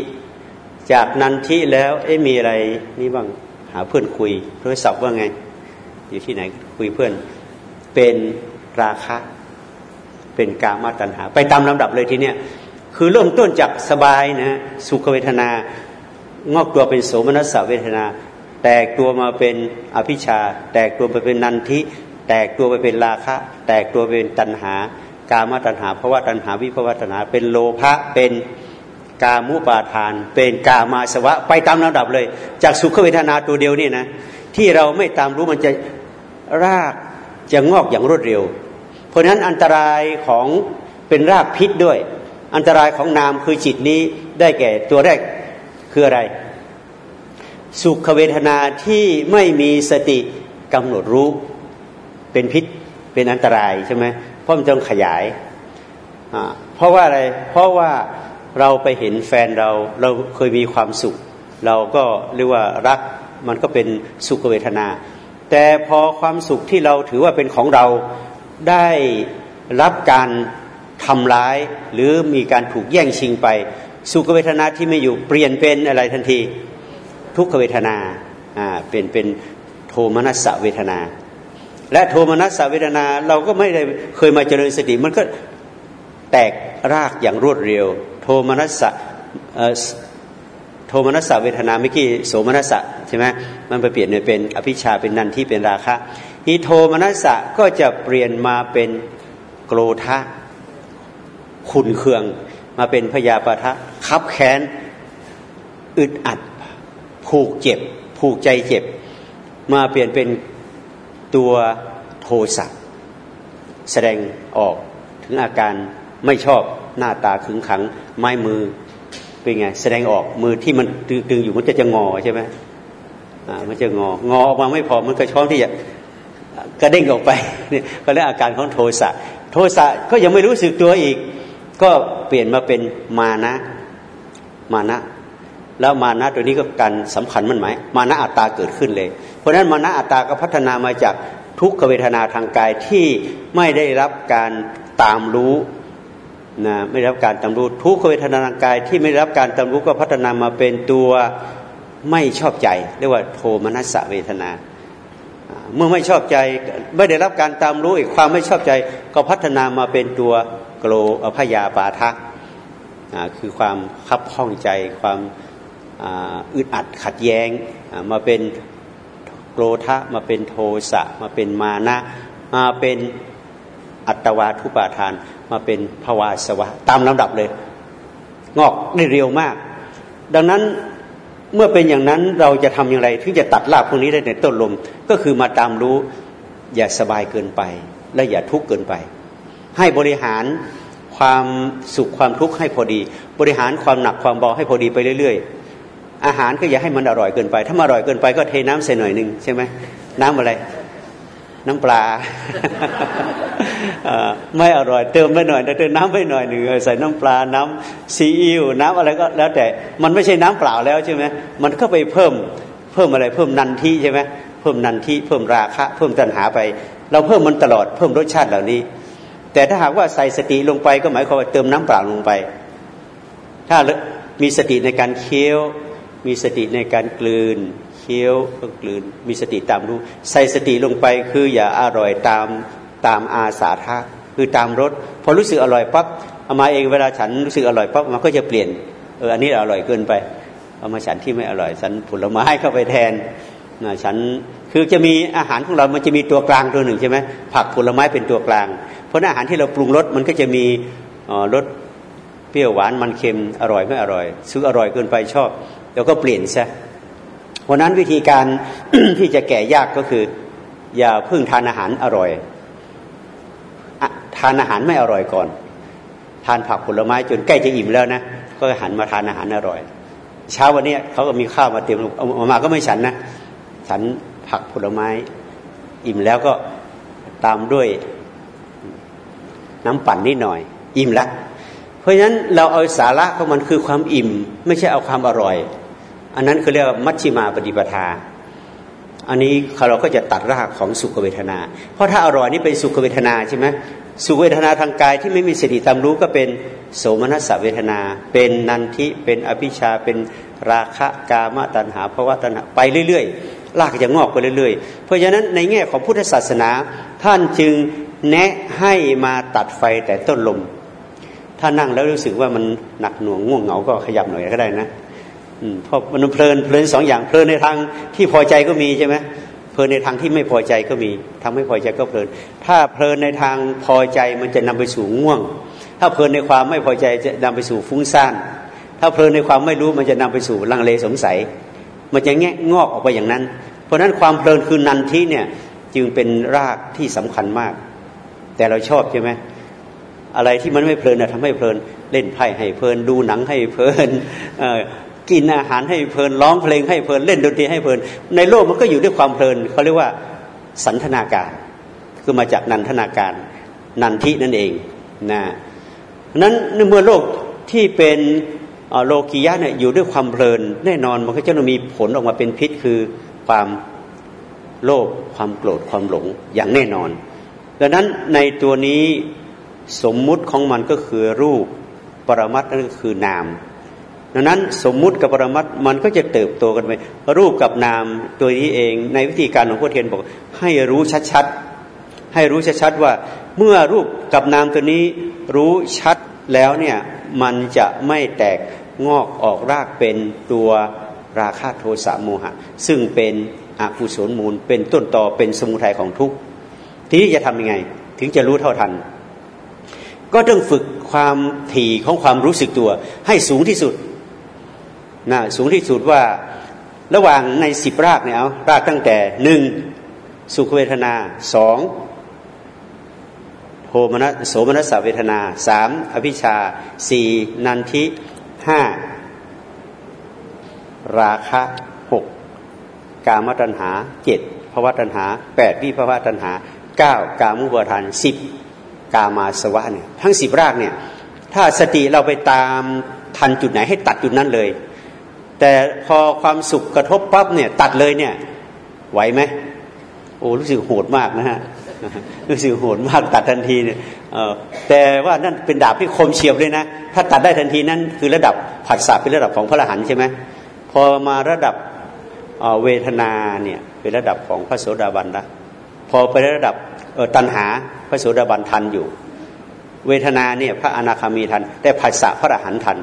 จากนันทิแล้ว เอ๊ะมีอะไรนี่บ้าง หาเพื่อนคุยโทรศัพท์ว่าไง อยู่ที่ไหนคุยเพื่อนเป็นราคะ เป็นกามาตัณหา ไปตามลำดับเลยทีเนี้ยคือเริ่มต้นจากสบายนะสุขเวทนางอกตัวเป็นโสมนัสเวทนา แตกตัวมาเป็นอภิชา แตกตัวไปเป็นนันทิ แตกตัวไปเป็นราคะ แตกตัวเป็นตัณหา กามตัณหาภาวะตัณหาวิภาวะตัณหา เป็นโลภะเป็นกามุปาทาน เป็นกามาสวะ ไปตามลำดับเลย จากสุขเวทนาตัวเดียวนี่นะที่เราไม่ตามรู้มันจะ รากจะงอกอย่างรวดเร็ว เพราะฉะนั้นอันตรายของเป็นรากพิษด้วย อันตรายของนามคือจิตนี้ได้แก่ตัวแรกคืออะไร สุขเวทนาที่ไม่มีสติกำหนดรู้เป็นพิษเป็นอันตรายใช่ไหมเพราะมันต้องขยายเพราะว่าอะไร เพราะว่าเราไปเห็นแฟนเราเราเคยมีความสุข เราก็เรียกว่ารักมันก็เป็นสุขเวทนา แต่พอความสุขที่เราถือว่าเป็นของเราได้รับการทำร้าย หรือมีการถูกแย่งชิงไป สุขเวทนาที่ไม่อยู่เปลี่ยนเป็นอะไรทันที ทุกขเวทนาอ่าเป็นเป็นโทมนัสเวทนา และโทมนัสสเวทนาเราก็ไม่ได้เคยมาเจริญสติมันก็แตกรากอย่างรวดเร็ว โทมนัสส โทมนัสสเวทนาเมื่อกี้โสมนัสสะใช่ไหมมันไปเปลี่ยนเป็นอภิชาเป็นนันที่เป็นราคะอีโทมนัสสะก็จะเปลี่ยนมาเป็นโกรธะขุนเคือง มาเป็นพยาปะทะคับแค้นอึดอัดผูกเจ็บ ผูกใจเจ็บ มาเปลี่ยนเป็นตัวโทสะแสดงออกถึงอาการไม่ชอบหน้าตาขึงขังไม้มือ เป็นไง แสดงออกมือที่มันตึงๆอยู่มันจะจะงอใช่ไหมอ่ามันจะงองอออกมาไม่พอมันก็ช้อนที่จะกระเด้งออกไปนี่ก็เรียกอาการของโทสะโทสะก็ยังไม่รู้สึกตัวอีก ก็เปลี่ยนมาเป็นมานะมานะ แล้วมานะตัวนี้ก็การสำคัญมันไหมมานะอัตตาเกิดขึ้นเลย เพราะฉะนั้นมานะอัตตาก็พัฒนามาจากทุกขเวทนาทางกายที่ไม่ได้รับการตามรู้ นะไม่ได้รับการตามรู้ทุกขเวทนาทางกายที่ไม่ได้รับการตามรู้ก็พัฒนามาเป็นตัวไม่ชอบใจเรียกว่าโทมนัสเวทนา เมื่อไม่ชอบใจไม่ได้รับการตามรู้อีกความไม่ชอบใจ ก็พัฒนามาเป็นตัวโกรอภยาปาทะคือความคับข้องใจ ความอึดอัดขัดแย้งมาเป็นโกรธะมาเป็นโทสะมาเป็นมานะมาเป็น อัตวาทุปาทานมาเป็นภวาสวะ ตามลำดับเลย งอกได้เร็วมาก ดังนั้นเมื่อเป็นอย่างนั้นเราจะทำอย่างไรถึงจะตัดลาบพวกนี้ได้ในต้นลม ก็คือมาตามรู้อย่าสบายเกินไป และอย่าทุกข์เกินไป ให้บริหารความสุขความทุกข์ให้พอดี บริหารความหนักความเบาให้พอดีไปเรื่อย ๆ อาหารก็อย่าให้มันอร่อยเกินไป ถ้ามันอร่อยเกินไปก็เทน้ำใส่หน่อยหนึ่งใช่ไหมน้ำอะไร น้ำปลา ไม่อร่อยเติมไปหน่อยเติมน้ำไปหน่อยหนึ่งใส่น้ำปลาน้ำซีอิ๊วน้ำอะไรก็แล้วแต่มันไม่ใช่น้ำเปล่าแล้วใช่ไหมมันก็ไปเพิ่มเพิ่มอะไรเพิ่มนันทีใช่ไหมเพิ่มนันทีเพิ่มราคะ เพิ่มตัณหาไป เราเพิ่มมันตลอดเพิ่มรสชาติเหล่านี้ แต่ถ้าหากว่าใส่สติลงไปก็หมายความว่าเติมน้ำเปล่าลงไป ถ้ามีสติในการเคี้ยว มีสติในการกลืนเคี้ยวก็กลืนมีสติตามรู้ ใส่สติลงไปคืออย่าอร่อยตาม ตามอาสาทะคือตามรสพอรู้สึกอร่อยปั๊บเอามาเองเวลาฉันรู้สึกอร่อยปั๊บมันก็จะเปลี่ยนเอออันนี้อร่อยเกินไป เอามาฉันที่ไม่อร่อยฉันผลไม้เข้าไปแทนนะฉันคือจะมีอาหารของเรามันจะมีตัวกลางตัวหนึ่งใช่ไหมผักผลไม้เป็นตัวกลาง เพราะอาหารที่เราปรุงรสมันก็จะมีรสเปรี้ยวหวานมันเค็มอร่อยไม่อร่อย ซื้ออร่อยเกินไปชอบแล้วก็เปลี่ยนซะเพราะนั้นวิธีการที่จะแก่ยากก็คือ อย่าเพิ่งทานอาหารอร่อย ทานอาหารไม่อร่อยก่อน ทานผักผลไม้จนใกล้จะอิ่มแล้วนะก็หันมาทานอาหารอร่อย เช้าวันนี้เขาก็มีข้าวมาเตรียมเอามาก็ไม่ฉันนะฉันผักผลไม้ อิ่มแล้วก็ตามด้วยน้ำปั่นนิดหน่อย อิ่มแล้วเพราะฉะนั้นเราเอาสาระของมันคือความอิ่ม ไม่ใช่เอาความอร่อย อันนั้นคือเรียกว่ามัชชิมาปฏิปทา อันนี้เราก็จะตัดรากของสุขเวทนา เพราะถ้าอร่อยนี่เป็นสุขเวทนาใช่ไหม สุเวทนาทางกายที่ไม่มีสติตามรู้ก็เป็นโสมนัสเวทนา เป็นนันทิเป็นอภิชาเป็นราคะกามตัณหาภาวะตัณหาไปเรื่อยๆลากจะงอกไปเรื่อยๆ เพราะฉะนั้นในแง่ของพุทธศาสนา ท่านจึงแนะให้มาตัดไฟแต่ต้นลม ถ้านั่งแล้วรู้สึกว่ามันหนักหน่วงง่วงเหงาก็ขยับหน่อยก็ได้นะเพราะมันเพลินเพลินสองอย่างเพลินในทางที่พอใจก็มีใช่ไหม เพลินในทางที่ไม่พอใจก็มีทำให้พอใจก็เพลิน ถ้าเพลินในทางพอใจมันจะนำไปสู่ง่วง ถ้าเพลินในความไม่พอใจจะนำไปสู่ฟุ้งซ่าน ถ้าเพลินในความไม่รู้มันจะนำไปสู่ลังเลสงสัย มันจะแงะงอกออกไปอย่างนั้น เพราะฉะนั้นความเพลินคือนันทิเนี่ยจึงเป็นรากที่สำคัญมาก แต่เราชอบใช่ไหมอะไรที่มันไม่เพลินนะทำให้เพลินเล่นไพ่ให้เพลินดูหนังให้เพลิน กินอาหารให้เพลินร้องเพลงให้เพลินเล่นดนตรีให้เพลิน ในโลกมันก็อยู่ด้วยความเพลินเขาเรียกว่าสันทนาการ คือมาจากนันทนาการ นันทินั่นเองนะนั้นเมื่อโลกที่เป็นโลกียะเนี่ยอยู่ด้วยความเพลิน แน่นอนมันก็จะมีผลออกมาเป็นพิษคือความโลภความโกรธความหลงอย่างแน่นอน ดังนั้นในตัวนี้สมมุติของมันก็คือรูปปรมัตนั่นก็คือนาม ดังนั้นสมมุติกับปรมัตมันก็จะเติบโตกันไปรูปกับนามตัวนี้เอง ในวิธีการของพุทธเทียนบอก ให้รู้ชัดๆให้รู้ชัดๆว่า เมื่อรูปกับนามตัวนี้รู้ชัดแล้วเนี่ยมันจะไม่แตกงอกออกรากเป็นตัวราคะโทสะโมหะ ซึ่งเป็นอกุศลมูล เป็นต้นต่อเป็นสมุทัยของทุกข์ทีนี้จะทำยังไง ถึงจะรู้เท่าทัน ก็ต้องฝึกความถี่ของความรู้สึกตัว ให้สูงที่สุด นะสูงที่สุดว่าระหว่างในสิบรากเนี่ยเอารากตั้งแต่หนึ่งสุขเวทนาสองโทมนัสโสมนัสเวทนาสามอภิชาสี่นันทิห้าราคะหกกามตัณหาเจ็ดภวะตัณหาแปดวิภวะตัณหาเก้ากามุปทานสิบกามาสวะเนี่ยทั้งสิบรากเนี่ยถ้าสติเราไปตามทันจุดไหนให้ตัดจุดนั้นเลย แต่พอความสุขกระทบปั๊บเนี่ย ตัดเลยเนี่ย ไหวไหมโอ้รู้สึกโหดมากนะฮะรู้สึกโหดมากตัดทันทีเนี่ยแต่ว่านั่นเป็นดาบที่คมเฉียบเลยนะ ถ้าตัดได้ทันทีนั้นคือระดับผัสสะเป็นระดับของพระอรหันต์ใช่ไหมพอมาระดับเวทนาเนี่ยเป็นระดับของพระโสดาบันละพอไประดับตัณหาพระโสดาบันทันอยู่ เวทนาเนี่ยพระอนาคามีทัน แต่ผัสสะพระอรหันต์ทัน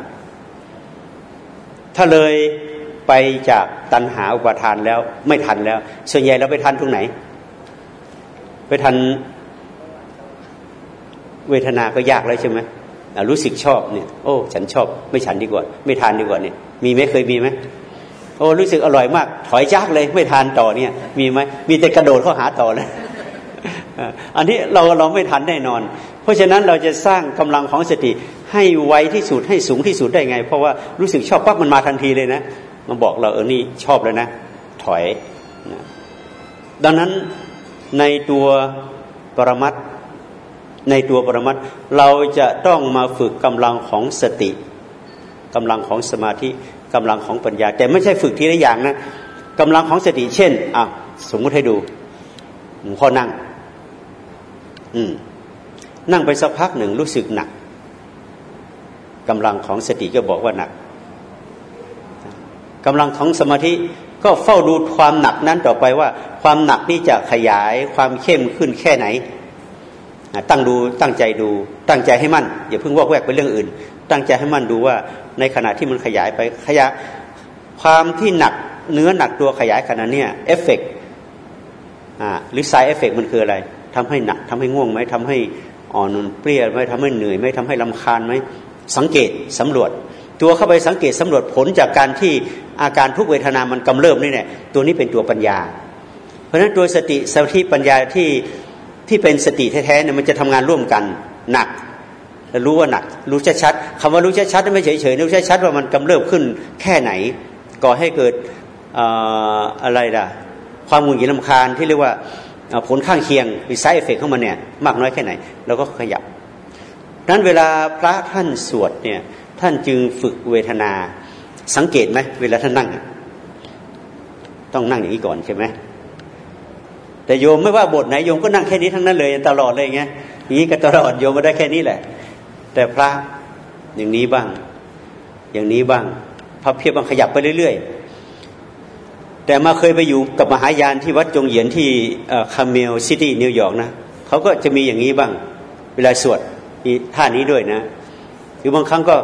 ถ้าเลยไปจากตัณหาอุปทานแล้วไม่ทันแล้ว ส่วนใหญ่เราไปทันตรงไหน ไปทันเวทนาก็ยากแล้วใช่ไหมรู้สึกชอบเนี่ย โอ้ ฉันชอบ ไม่ฉันดีกว่า ไม่ทานดีกว่าเนี่ย มีไหมเคยมีไหมโอ้รู้สึกอร่อยมาก ถอยจากเลยไม่ทานต่อเนี่ย มีไหมมีแต่กระโดดเข้าหาต่อเลยอันนี้เราเราไม่ทันแน่นอน เพราะฉะนั้นเราจะสร้างกำลังของสติให้ไวที่สุดให้สูงที่สุดได้ไง เพราะว่ารู้สึกชอบปั๊บมันมาทันทีเลยนะมันบอกเราเออนี่ชอบเลยนะ ถอยนะดังนั้นในตัวปรมัตในตัวปรมัตเราจะต้องมาฝึกกำลังของสติกำลังของสมาธิกำลังของปัญญา แต่ไม่ใช่ฝึกทีละอย่างนะกำลังของสติ เช่นอะสมมุติให้ดูหลวงพ่อนั่ง อืม นั่งไปสักพักหนึ่งรู้สึกหนักกำลังของสติก็บอกว่าหนักกำลังของสมาธิก็เฝ้าดูความหนักนั้นต่อไปว่า ความหนักนี้จะขยายความเข้มขึ้นแค่ไหน ตั้งดูตั้งใจดู ตั้งใจให้มั่นอย่าเพิ่งวอกแวกไปเรื่องอื่น ตั้งใจให้มั่นดูว่าในขณะที่มันขยายไปขยายความที่หนักเนื้อหนักตัวขยายขนาดนี้เอฟเฟกหรือ side effect มันคืออะไรทำให้หนักทำให้ง่วงไหมทำให้ อ่อนเปลี้ยไหมทำให้เหนื่อยไหมทำให้รำคาญไหมสังเกตสำรวจ ตัวเข้าไปสังเกตสำรวจผลจากการที่อาการทุกขเวทนามันกำเริบนี่เนี่ยตัวนี้เป็นตัวปัญญา เพราะฉะนั้นตัวสติสมาธิปัญญาที่ที่เป็นสติแท้ๆเนี่ยมันจะทำงานร่วมกันหนักรู้ว่าหนัก รู้ชัดๆคำว่ารู้ชัดๆไม่เฉยๆรู้ชัดๆว่ามันกำเริบขึ้นแค่ไหน ก่อให้เกิดอะไรล่ะ ความหงุดหงิดรำคาญที่เรียกว่า ผลข้างเคียงหรือ side effect ของมันเนี่ยมากน้อยแค่ไหนเราก็ขยับนั้นเวลาพระท่านสวดเนี่ยท่านจึงฝึกเวทนาสังเกตไหมเวลาท่านนั่ง ต้องนั่งอย่างนี้ก่อนใช่ไหมแต่โยมไม่ว่าบทไหนโยมก็นั่งแค่นี้ทั้งนั้นเลยตลอดเลยไงอย่างนี้ก็ตลอดโยมมาได้แค่นี้แหละ แต่พระอย่างนี้บ้าง อย่างนี้บ้างพระเพียบบางขยับไปเรื่อย แต่มาเคยไปอยู่กับมหายานที่วัดจงเหยียนที่Carmel City New York นะเขาก็จะมีอย่างนี้บ้าง เวลาสวดมีท่านี้ด้วยนะ หรือบางครั้งก็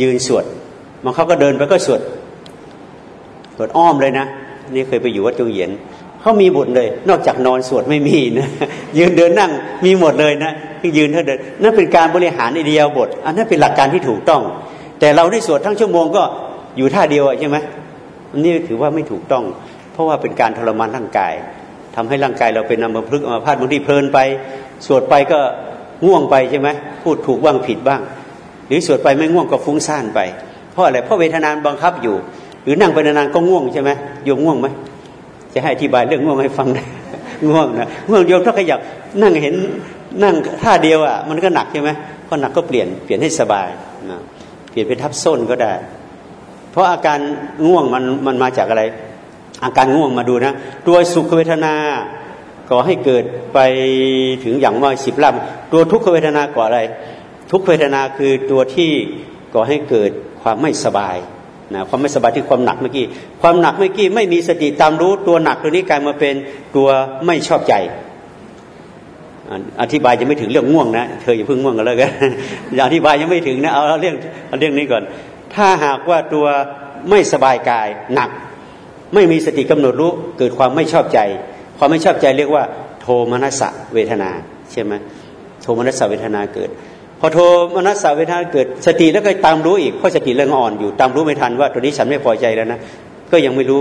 ยืนสวดบางครั้งก็เดินไปก็สวดสวดอ้อมเลยนะนี่เคยไปอยู่วัดจงเหยียนเขามีบทเลย นอกจากนอนสวดไม่มีนะยืนเดินนั่งมีหมดเลยนะยืนเท่าเดินนั่นเป็นการบริหารอิริยาบถ อันนั้นเป็นหลักการที่ถูกต้อง แต่เราได้สวดทั้งชั่วโมงก็อยู่ท่าเดียวใช่ไหม นี่ถือว่าไม่ถูกต้อง เพราะว่าเป็นการทรมานร่างกายทำให้ร่างกายเราเป็นอัมพฤกษ์อัมพาตบางทีเพลินไป สวดไปก็ง่วงไปใช่ไหมพูดถูกบ้างผิดบ้าง หรือสวดไปไม่ง่วงก็ฟุ้งซ่านไป เพราะอะไรเพราะเวทนานบังคับอยู่ หรือนั่งไปนานๆก็ง่วงใช่ไหมโยมง่วงไหมจะให้อธิบายเรื่องง่วงให้ฟังง่วงนะง่วงโยมถ้าขยับนั่งเห็นนั่งท่าเดียวอะมันก็หนักใช่ไหมพอหนักก็เปลี่ยนเปลี่ยนให้สบายนะเปลี่ยนเป็นทับส้นก็ได้ เพราะอาการง่วงมันมันมาจากอะไร อาการง่วงมาดูนะตัวสุขเวทนาก่อให้เกิดไปถึงอย่างว่าสิบลำตัวทุกขเวทนาก่ออะไร ทุกขเวทนาคือตัวที่ก่อให้เกิดความไม่สบายนะความไม่สบายที่ความหนักเมื่อกี้ความหนักเมื่อกี้ไม่มีสติตามรู้ตัวหนักตัวนี้กลายมาเป็นตัวไม่ชอบใจ อธิบายยังไม่ถึงเรื่องง่วงนะเธออย่าเพิ่งง่วงกันแล้วกันอธิบายยังไม่ถึงนะเอาเรื่องเอาเรื่องนี้ก่อน ถ้าหากว่าตัวไม่สบายกายหนัก ไม่มีสติกำหนดรู้เกิดความไม่ชอบใจ ความไม่ชอบใจเรียกว่า โทมนัสเวทนาใช่ไหมโทมนัสเวทนาเกิด พอโทมนัสสาเวทนาเกิด สติแล้วก็ตามรู้อีกเพราะสติเรื่องอ่อนอยู่ตามรู้ไม่ทันว่าตัวนี้ฉันไม่พอใจแล้วนะก็ยังไม่รู้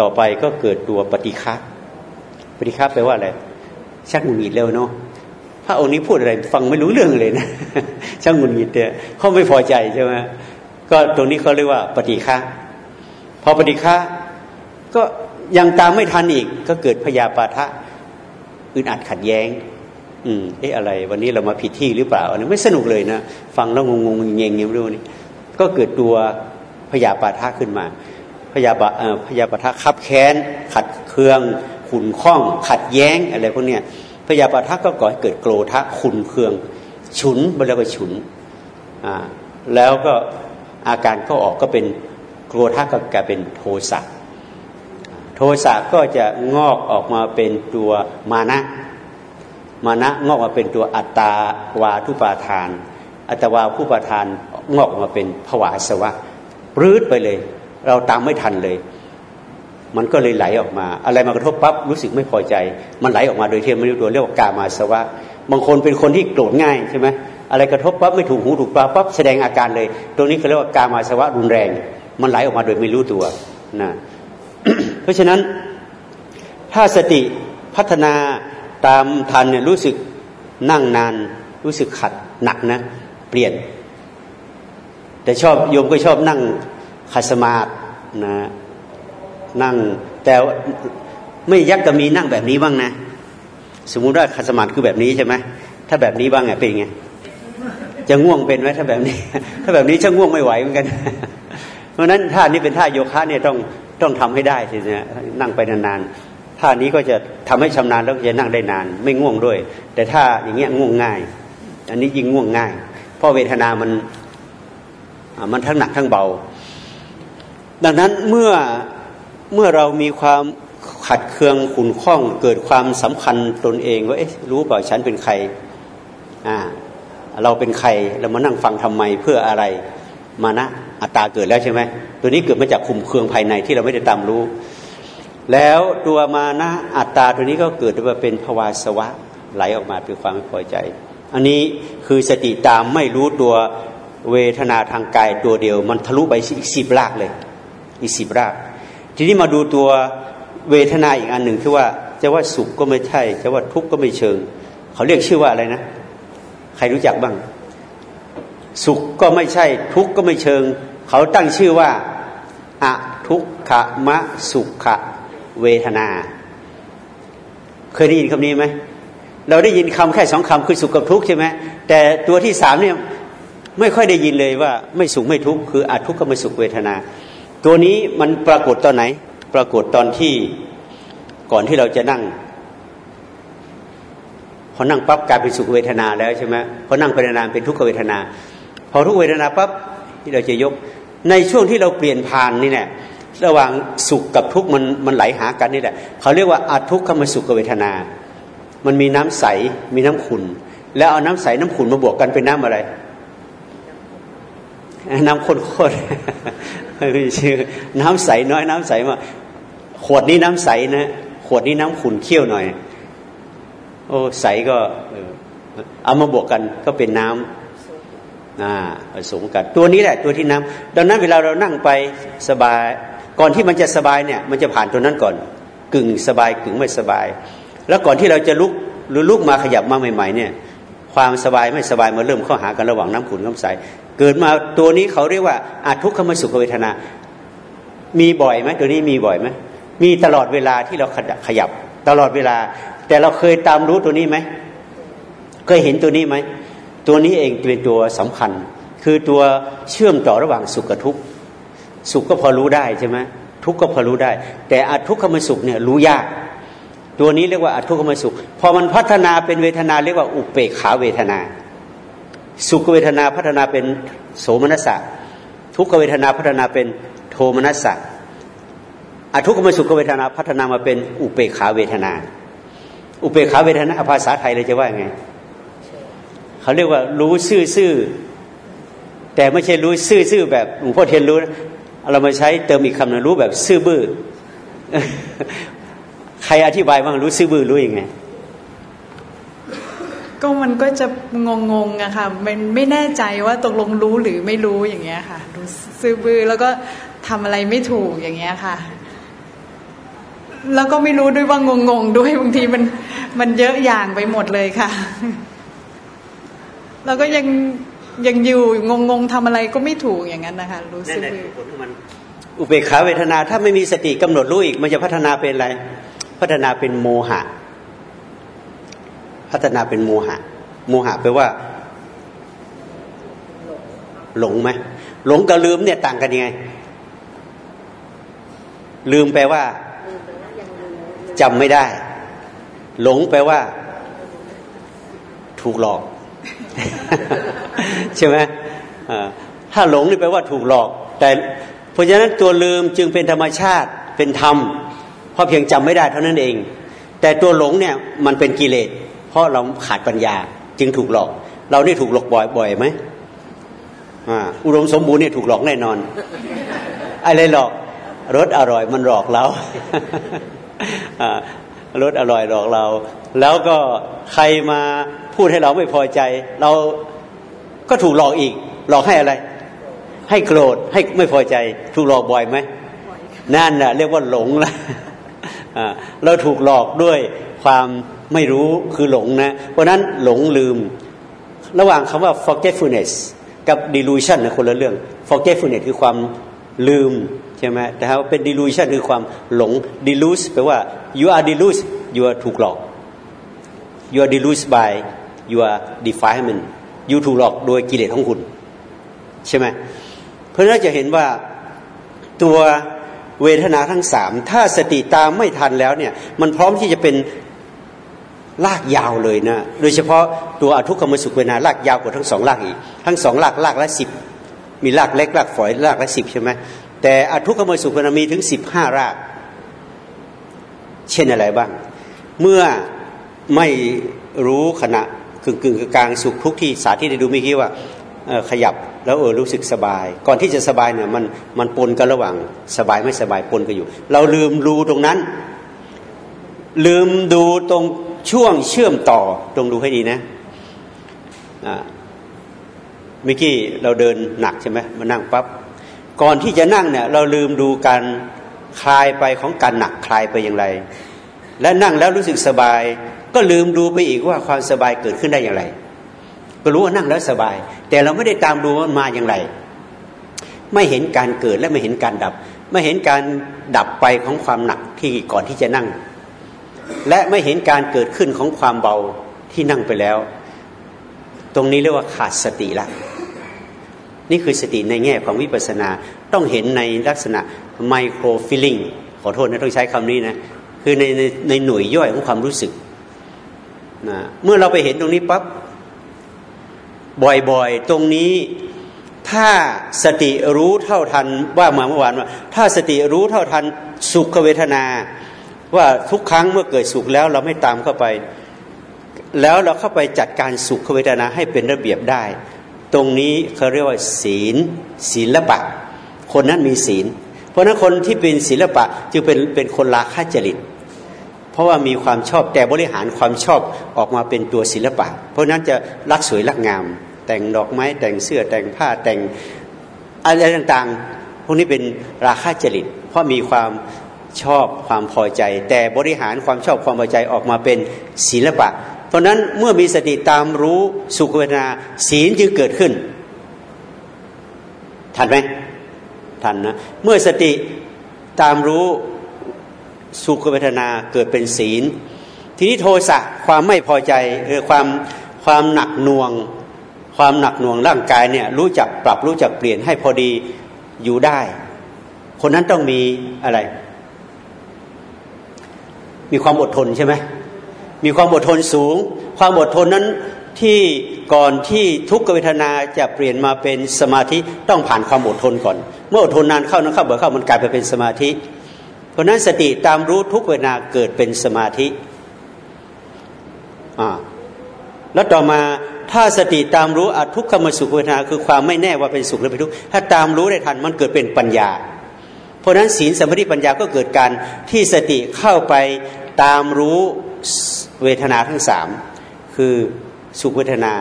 ต่อไปก็เกิดตัวปฏิฆะปฏิฆะแปลว่าอะไรชักหงุดหงิดเร็วเนาะพระองค์นี้พูดอะไรฟังไม่รู้เรื่องเลยนะชักหงุดหงิดเนี่ยเขาไม่พอใจใช่ไหม ก็ตรงนี้เขาเรียกว่าปฏิฆะพอปฏิฆะก็ยังตามไม่ทันอีก ก็เกิดพยาปาทะอึดอัดขัดแย้ง อืมเอ๊ะอะไร วันนี้เรามาผิดที่หรือเปล่าอันนี้ไม่สนุกเลยนะฟังแล้วงงงเงงเงี้ยไม่รู้นี่ก็เกิดตัวพยาบาทะขึ้นมาพยาบาเอ่อพยาบาทะคับแค้น ขัดเคืองขุนข้อง ขัดแย้งอะไรพวกเนี้ยพยาบาทะก็ก่อให้เกิดโกรธะขุนเคือง ฉุนบริวารฉุนอ่าแล้วก็ อาการก็ออกก็เป็นโกรธะก็กลายเป็นโทสะโทสะก็จะงอกออกมาเป็นตัวมานะ มานะงอกมาเป็นตัวอัตตาวาทุปาทาน อัตวาผู้ปาทานงอกมาเป็นผวาสวะรื้ดไปเลย เราตามไม่ทันเลย มันก็เลยไหลออกมา อะไรมากระทบปั๊บรู้สึกไม่พอใจ มันไหลออกมาโดยที่ไม่รู้ตัวเรียกว่า กามาสวะ บางคนเป็นคนที่โกรธง่ายใช่ไหม อะไรกระทบปั๊บไม่ถูกหูถูกตาปั๊บแสดงอาการเลย ตรงนี้เขาเรียกว่าการมาสวะรุนแรง มันไหลออกมาโดยไม่รู้ตัวนะเพราะฉะนั้นถ้าสติพัฒนาตามทันเนี่ยรู้สึกนั่งนานรู้สึกขัดหนักนะ เปลี่ยน แต่ชอบโยมก็ชอบนั่งขัดสมาธินะนั่งแต่ไม่ยักจะมีนั่งแบบนี้บ้างนะ สมมุติว่าขัดสมาธิคือแบบนี้ใช่ไหมถ้าแบบนี้บ้างไงเป็นไง จะง่วงเป็นไหมถ้าแบบนี้ ถ้าแบบนี้จะง่วงไม่ไหวเหมือนกัน เพราะนั้นท่านี้เป็นท่าโยคะเนี่ยต้องต้องทำให้ได้ทีนี้นั่งไปนานๆท่านี้ก็จะทำให้ชำนาญแล้วจะนั่งได้นาน ไม่ง่วงด้วย แต่ถ้าอย่างเงี้ยง่วงง่าย อันนี้ยิ่งง่วงง่าย เพราะเวทนามันมันทั้งหนักทั้งเบา ดังนั้นเมื่อเมื่อเรามีความขัดเคืองขุนข้องเกิดความสำคัญตนเองว่าเอ๊ะรู้เปล่าฉันเป็นใครอ่า เราเป็นใครเรามานั่งฟังทำไมเพื่ออะไรมานะอัตตาเกิดแล้วใช่ไหมตัวนี้เกิดมาจากขุมเคืองภายในที่เราไม่ได้ตามรู้ แล้วตัวมานะอัตตาตัวนี้ก็เกิดมาเป็นภวาสวะไหลออกมาเป็นความไม่พอใจ อันนี้คือสติตามไม่รู้ตัวเวทนาทางกายตัวเดียว มันทะลุไปอีกสิบรากเลยอีกสิบราก ทีนี้มาดูตัวเวทนาอีกอันหนึ่งคือว่าจะว่าสุขก็ไม่ใช่จะว่าทุกข์ก็ไม่เชิง เขาเรียกชื่อว่าอะไรนะ ใครรู้จักบ้าง สุขก็ไม่ใช่ ทุกข์ก็ไม่เชิง เขาตั้งชื่อว่าอะทุกขมะสุขะเวทนา เคยได้ยินคำนี้ไหมเราได้ยินคำแค่สองคำคือสุขกับทุกข์ใช่ไหมแต่ตัวที่สามเนี่ยไม่ค่อยได้ยินเลยว่า ไม่สุขไม่ทุกข์คืออาทุกข์ก็ไม่สุขเวทนา ตัวนี้มันปรากฏตอนไหน ปรากฏตอนที่ก่อนที่เราจะนั่ง พอนั่งปั๊บกลายเป็นสุขเวทนาแล้วใช่ไหมพอนั่งไปนานเป็นทุกขเวทนา พอทุกเวทนาปั๊บที่เราจะยกในช่วงที่เราเปลี่ยนผ่านนี่แหละระหว่างสุขกับทุกข์มันมันไหลหากันนี่แหละเขาเรียกว่าอาทุกขมสุขเวทนา มันมีน้ำใสมีน้ำขุนแล้วเอาน้ำใสน้ำขุนมาบวกกันเป็นน้ำอะไร น้ำข้นๆไม่ชื่อน้ำใสน้อยน้ำใสมาขวดนี้น้ำใสนะขวดนี้น้ำขุนเคี่ยวหน่อย โอ้ใสก็เอามาบวกกันก็เป็นน้ำอ่าผสมกัน ตัวนี้แหละตัวที่น้ำดังนั้นเวลาเรานั่งไปสบาย ก่อนที่มันจะสบายเนี่ย มันจะผ่านตัวนั้นก่อน กึ่งสบายกึ่งไม่สบาย แล้วก่อนที่เราจะลุกหรือลุกมาขยับมาใหม่ ๆ เนี่ย ความสบายไม่สบายมาเริ่มเข้าหากันระหว่างน้ำขุนน้ำใส เกิดมาตัวนี้เขาเรียกว่าอาทุกขมสุขเวทนา มีบ่อยไหมตัวนี้มีบ่อยไหมมีตลอดเวลาที่เราขยับตลอดเวลา แต่เราเคยตามรู้ตัวนี้ไหมเคยเห็นตัวนี้ไหมตัวนี้เองเป็นตัวสำคัญ คือตัวเชื่อมต่อระหว่างสุขกับทุกข์สุขก็พอรู้ได้ใช่ไหมทุกข์ก็พอรู้ได้ แต่อทุกขมสุขเนี่ยรู้ยาก ตัวนี้เรียกว่าอทุกขมสุข พอมันพัฒนาเป็นเวทนาเรียกว่าอุเปกขาเวทนา สุขเวทนาพัฒนาเป็นโสมนัสสะทุกขเวทนาพัฒนาเป็นโทมนัสสะอทุกขมสุขเวทนาพัฒนามาเป็นอุเปขาเวทนา อุเปขาเวทนาภาษาไทยเลยจะว่าไงเขาเรียกว่ารู้ซื่อๆแต่ไม่ใช่รู้ซื่อๆแบบหลวงพ่อเทียนรู้นะเรามาใช้เติมอีกคำหนึ่งรู้แบบซื่อบื้อใครอธิบายบ้างรู้ซื่อบื้อรู้ยังไงก็มันก็จะงงๆอะค่ะ มันไม่แน่ใจว่าตกลงรู้หรือไม่รู้อย่างเงี้ยค่ะ รู้ซื่อบื้อแล้วก็ทำอะไรไม่ถูกอย่างเงี้ยค่ะ แล้วก็ไม่รู้ด้วยว่างงๆด้วยบางทีมันมันเยอะอย่างไปหมดเลยค่ะ แล้วก็ยังยังอยู่งงๆทำอะไรก็ไม่ถูกอย่างนั้นนะคะรู้สึกอุเบกขาเวทนาถ้าไม่มีสติกำหนดรู้อีก มันจะพัฒนาเป็นอะไร พัฒนาเป็นโมหะ พัฒนาเป็นโมหะ โมหะแปลว่า หลงไหมหลงกับลืมเนี่ยต่างกันยังไง ลืมแปลว่า จำไม่ได้ หลงแปลว่า ถูกหลอก ใช่ไหมถ้าหลงนี่แปลว่าถูกหลอก แต่เพราะฉะนั้นตัวลืมจึงเป็นธรรมชาติเป็นธรรม เพราะเพียงจำไม่ได้เท่านั้นเอง แต่ตัวหลงเนี่ยมันเป็นกิเลส เพราะเราขาดปัญญาจึงถูกหลอก เรานี่ถูกหลอกบ่อยบ่อยไหมอุดมสมบูรณ์เนี่ยถูกหลอกแน่นอน อะไรหลอกรสอร่อยมันหลอกเรา รสอร่อยหลอกเรา แล้วก็ใครมาพูดให้เราไม่พอใจ เราก็ถูกหลอกอีก หลอกให้อะไร ให้โกรธให้ไม่พอใจ ถูกหลอกบ่อยไหมนั่นแหละเรียกว่าหลงละเราถูกหลอกด้วยความไม่รู้คือหลงนะ เพราะนั้นหลงลืม ระหว่างคำว่า forgetfulness กับ delusion นะคนละเรื่อง forgetfulness คือความลืม ใช่ไหมแต่ถ้าเป็น delusion คือความหลง delude แปลว่า you are delude you are ถูกหลอก you are deluded by your defilement you ถูกหลอกโดยกิเลสของคุณ ใช่ไหมเพราะนั้นจะเห็นว่าตัวเวทนาทั้งสามถ้าสติตามไม่ทันแล้วเนี่ย มันพร้อมที่จะเป็นลากยาวเลยนะ โดยเฉพาะตัวอทุกขมสุขเวนาลากยาวกว่าทั้งสองลากอีก ทั้งสองลากลากละสิบมีลากเล็กลากฝอยลากละสิบใช่ไหม แต่อทุกขมสุขนามีถึงสิบห้าราก เช่นอะไรบ้าง เมื่อไม่รู้ขณะกึ่งกึ่งกลางสุขทุกที่สาธิตได้ดูไม่คิดว่าขยับแล้วเออรู้สึกสบาย ก่อนที่จะสบายเนี่ยมันมันปนกันระหว่างสบายไม่สบายปนกันอยู่ เราลืมรู้ตรงนั้น ลืมดูตรงช่วงเชื่อมต่อตรงดูให้ดีนะเมื่อกี้เราเดินหนักใช่ไหมมานั่งปับ๊บ ก่อนที่จะนั่งเนี่ย เราลืมดูการคลายไปของการหนักคลายไปอย่างไร และนั่งแล้วรู้สึกสบาย ก็ลืมดูไปอีกว่าความสบายเกิดขึ้นได้อย่างไร ก็รู้ว่านั่งแล้วสบาย แต่เราไม่ได้ตามดูว่ามันมาอย่างไร ไม่เห็นการเกิดและไม่เห็นการดับ ไม่เห็นการดับไปของความหนักที่ก่อนที่จะนั่ง และไม่เห็นการเกิดขึ้นของความเบาที่นั่งไปแล้ว ตรงนี้เรียกว่าขาดสติละ นี่คือสติในแง่ของวิปัสสนาต้องเห็นในลักษณะไมโครฟิลลิ่งขอโทษนะต้องใช้คำนี้นะคือในในในหน่วยย่อยของความรู้สึกนะเมื่อเราไปเห็นตรงนี้ปั๊บบ่อยๆ ตรงนี้ถ้าสติรู้เท่าทันว่ามาเมื่อวานว่า ถ้าสติรู้เท่าทันสุขเวทนา ว่าทุกครั้งเมื่อเกิดสุขแล้วเราไม่ตามเข้าไป แล้วเราเข้าไปจัดการสุขเวทนาให้เป็นระเบียบได้ ตรงนี้เขาเรียกว่า ศีลศีลปะ คนนั้นมีศีล เพราะนั้นคนที่เป็นศีลปะจึงเป็นเป็นคนราคะจริต เพราะว่ามีความชอบแต่บริหารความชอบออกมาเป็นตัวศิลปะ เพราะนั้นจะรักสวยรักงาม แต่งดอกไม้แต่งเสื้อแต่งผ้าแต่งอะไรต่างๆ พวกนี้เป็นราคาจริต เพราะมีความชอบความพอใจ แต่บริหารความชอบความพอใจออกมาเป็นศิลปะ เพราะนั้นเมื่อมีสติตามรู้สุขเวทนาศีลจึงเกิดขึ้น ทันไหมทันนะ เมื่อสติตามรู้สุขเวทนาเกิดเป็นศีล ทีนี้โทสะความไม่พอใจเออความความหนักหน่วง ความหนักหน่วงร่างกายเนี่ยรู้จักปรับรู้จักเปลี่ยนให้พอดีอยู่ได้ คนนั้นต้องมีอะไร มีความอดทนใช่ไหม มีความอดทนสูง ความอดทนนั้นที่ก่อนที่ทุกขเวทนาจะเปลี่ยนมาเป็นสมาธิต้องผ่านความอดทนก่อน เมื่ออดทนนานเข้านั้นเข้าเบื่อเข้ามันกลายไปเป็นสมาธิ เพราะนั้นสติตามรู้ทุกเวทนาเกิดเป็นสมาธิอ่าแล้วต่อมาถ้าสติตามรู้อทุกขมสุขเวทนาคือความไม่แน่ว่าเป็นสุขหรือเป็นทุกข์ถ้าตามรู้ได้ทันมันเกิดเป็นปัญญา เพราะฉะนั้นศีลสมาธิปัญญาก็เกิดการที่สติเข้าไปตามรู้ เวทนาทั้งสามคือสุขเวทนา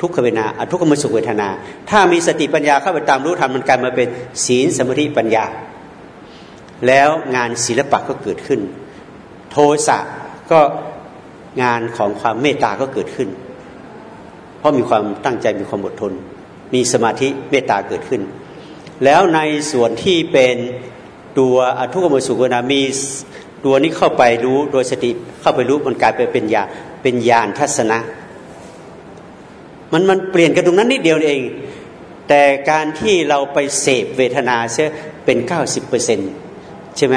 ทุกขเวทนาอทุกขมสุขเวทนา ถ้ามีสติปัญญาเข้าไปตามรู้ทันมันกลายมาเป็นศีลสมาธิปัญญา แล้วงานศิลปะก็เกิดขึ้น โทสะก็งานของความเมตตาก็เกิดขึ้น เพราะมีความตั้งใจมีความอดทน มีสมาธิเมตตาเกิดขึ้น แล้วในส่วนที่เป็นตัวอทุกขมสุขเวนามี ตัวนี้เข้าไปรู้โดยสติเข้าไปรู้มันกลายไปเป็นญาเป็นญาณทัศนะ มันมันเปลี่ยนกันตรงนั้นนิดเดียวเอง แต่การที่เราไปเสพเวทนาเสียเป็นเก้าสิบเปอร์เซ็นใช่ไหม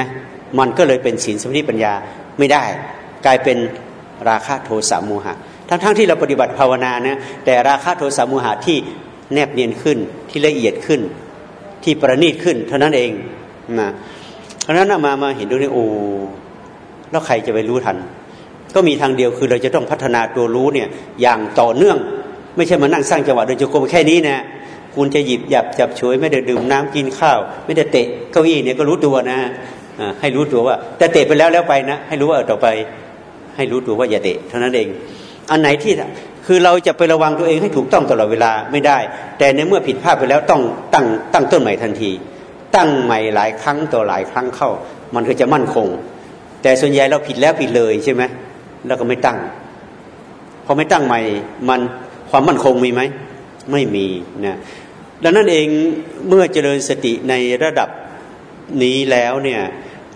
มันก็เลยเป็นศีลสมาธิปัญญาไม่ได้ กลายเป็นราคะโทสะโมหะ ทั้งๆทที่เราปฏิบัติภาวนาเนี่ยแต่ราคะโทสะโมหะที่แนบเนียนขึ้นที่ละเอียดขึ้น ที่ประณีตขึ้น เท่านั้นเองนะ เพราะนั้นมามาเห็นดูนี่โอ้แล้วใครจะไปรู้ทัน ก็มีทางเดียวคือเราจะต้องพัฒนาตัวรู้เนี่ยอย่างต่อเนื่อง ไม่ใช่มานั่งสร้างจังหวะโดยจะกรมแค่นี้นะคุณจะหยิบหยับจับช่วยไม่ได้ดื่มน้ำกินข้าว ไม่ได้เตะเก้าอี้เนี่ยก็รู้ตัวนะให้รู้ตัวว่าแต่เตะไปแล้วแล้วไปนะให้รู้ว่าต่อไป ให้รู้ตัวว่าอย่าเตะเท่านั้นเอง อันไหนที่คือเราจะไประวังตัวเองให้ถูกต้องตลอดเวลาไม่ได้ แต่ในเมื่อผิดพลาดไปแล้วต้องตั้งตั้งต้นใหม่ทันที ตั้งใหม่หลายครั้งต่อหลายครั้งเข้า มันก็จะมั่นคง แต่ส่วนใหญ่เราผิดแล้วผิดเลยใช่ไหมแล้วก็ไม่ตั้งพอไม่ตั้งใหม่มันความมั่นคงมีไหมไม่มีนะดังนั้นเองเมื่อเจริญสติในระดับนี้แล้วเนี่ย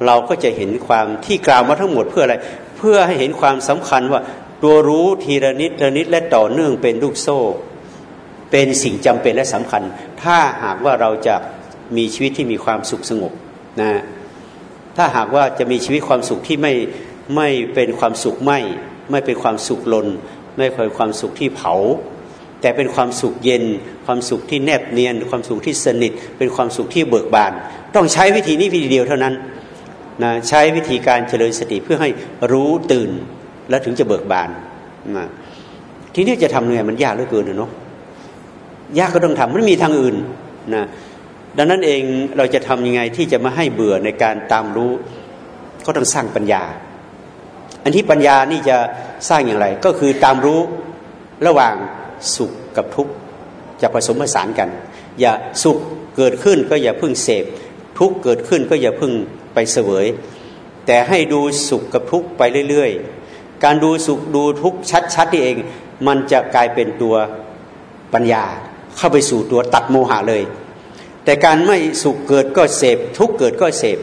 เราก็จะเห็นความที่กล่าวมาทั้งหมดเพื่ออะไร เพื่อให้เห็นความสำคัญว่าตัวรู้ทีละนิดละนิดและต่อเนื่องเป็นลูกโซ่ เป็นสิ่งจำเป็นและสำคัญ ถ้าหากว่าเราจะ มีชีวิตที่มีความสุขสงบนะถ้าหากว่าจะมีชีวิตความสุขที่ไม่ไม่เป็นความสุขไม่ไม่เป็นความสุขลน ไม่เป็นความสุขที่เผา แต่เป็นความสุขเย็น ความสุขที่แนบเนียน ความสุขที่สนิท เป็นความสุขที่เบิกบาน ต้องใช้วิธีนี้วิธีเดียวเท่านั้นนะใช้วิธีการเจริญสติเพื่อให้รู้ตื่นแล้วถึงจะเบิกบานนะทีนี้จะทำยังไงมันยากเหลือเกินเนาะยากก็ต้องทำไม่มีทางอื่นนะ ดังนั้นเองเราจะทำยังไงที่จะมาให้เบื่อในการตามรู้ ก็ต้องสร้างปัญญา อันที่ปัญญานี่จะสร้างอย่างไร ก็คือตามรู้ระหว่างสุขกับทุกข์จะผสมผสานกัน อย่าสุขเกิดขึ้นก็อย่าพึ่งเสพ ทุกข์เกิดขึ้นก็อย่าพึ่งไปเสวย แต่ให้ดูสุขกับทุกข์ไปเรื่อยๆ การดูสุขดูทุกข์ชัดๆที่เอง มันจะกลายเป็นตัวปัญญา เข้าไปสู่ตัวตัดโมหะเลย แต่การไม่สุขเกิดก็เสพ ทุกเกิดก็เสพ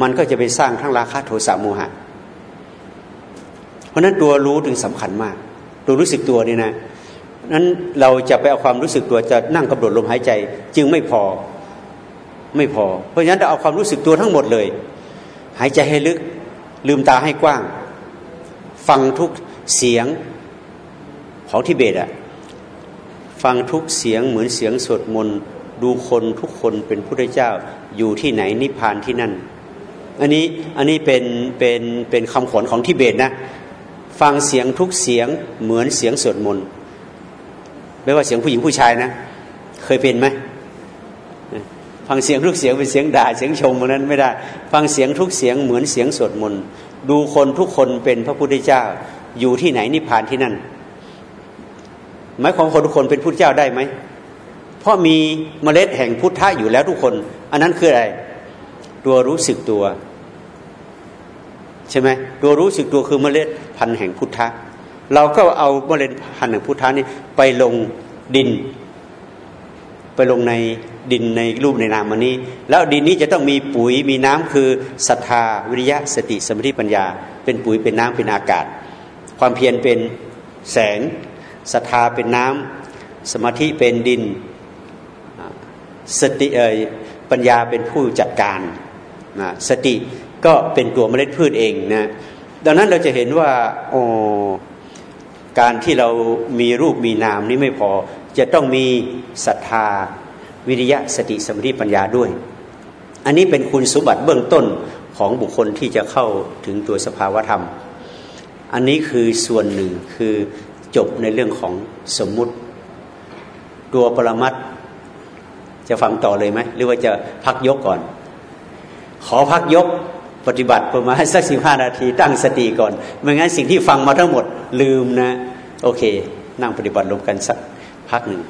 มันก็จะไปสร้างทั้งราคะโทสะโมหะ เพราะนั้นตัวรู้ถึงสำคัญมาก ตัวรู้สึกตัวนี่นะนั้นเราจะไปเอาความรู้สึกตัวจะนั่งกำหนดลมหายใจ จึงไม่พอไม่พอ เพราะฉะนั้นเราเอาความรู้สึกตัวทั้งหมดเลย หายใจให้ลึก ลืมตาให้กว้าง ฟังทุกเสียงของทิเบตอะฟังทุกเสียงเหมือนเสียงสวดมนต์ ดูคนทุกคนเป็นพุทธเจ้าอยู่ที่ไหนนิพพานที่นั่น อันนี้อันนี้เป็นเป็นเป็นคำขวัญของทิเบตนะฟังเสียงทุกเสียงเหมือนเสียงสวดมนต์ไม่ว่าเสียงผู้หญิงผู้ชายนะ เคยเป็นไหมฟังเสียงทุกเสียงเป็นเสียงด่าเสียงชมนั้นไม่ได้ ฟังเสียงทุกเสียงเหมือนเสียงสวดมนต์ดูคนทุกคนเป็นพระพุทธเจ้า อยู่ที่ไหนนิพพานที่นั่นหมายความคนทุกคนเป็นพุทธเจ้าได้ไหม เพราะมีเมล็ดแห่งพุทธะอยู่แล้วทุกคน อันนั้นคืออะไร ตัวรู้สึกตัว ใช่ไหมตัวรู้สึกตัวคือเมล็ดพันธุ์แห่งพุทธะเราก็เอาเมล็ดพันธุ์แห่งพุทธะนี้ไปลงดิน ไปลงในดินในรูปในนามอันนี้ แล้วดินนี้จะต้องมีปุ๋ยมีน้ำคือศรัทธาวิริยะสติสมาธิปัญญา เป็นปุ๋ยเป็นน้ำเป็นอากาศ ความเพียรเป็นแสงศรัทธาเป็นน้ำสมาธิเป็นดิน สติเอ่ยปัญญาเป็นผู้จัดการนะสติก็เป็นตัวเมล็ดพืชเองนะดังนั้นเราจะเห็นว่าโอ้การที่เรามีรูปมีนามนี้ไม่พอจะต้องมีศรัทธาวิริยะสติสมาธิปัญญาด้วย อันนี้เป็นคุณสมบัติเบื้องต้นของบุคคลที่จะเข้าถึงตัวสภาวธรรม อันนี้คือส่วนหนึ่งคือจบในเรื่องของสมมุติ ตัวปรมัต จะฟังต่อเลยไหมหรือว่าจะพักยกก่อน ขอพักยกปฏิบัติประมาณสักสิบห้านาที ตั้งสติก่อนไม่งั้นสิ่งที่ฟังมาทั้งหมดลืมนะ โอเค นั่งปฏิบัติรวมกันสักพักหนึ่ง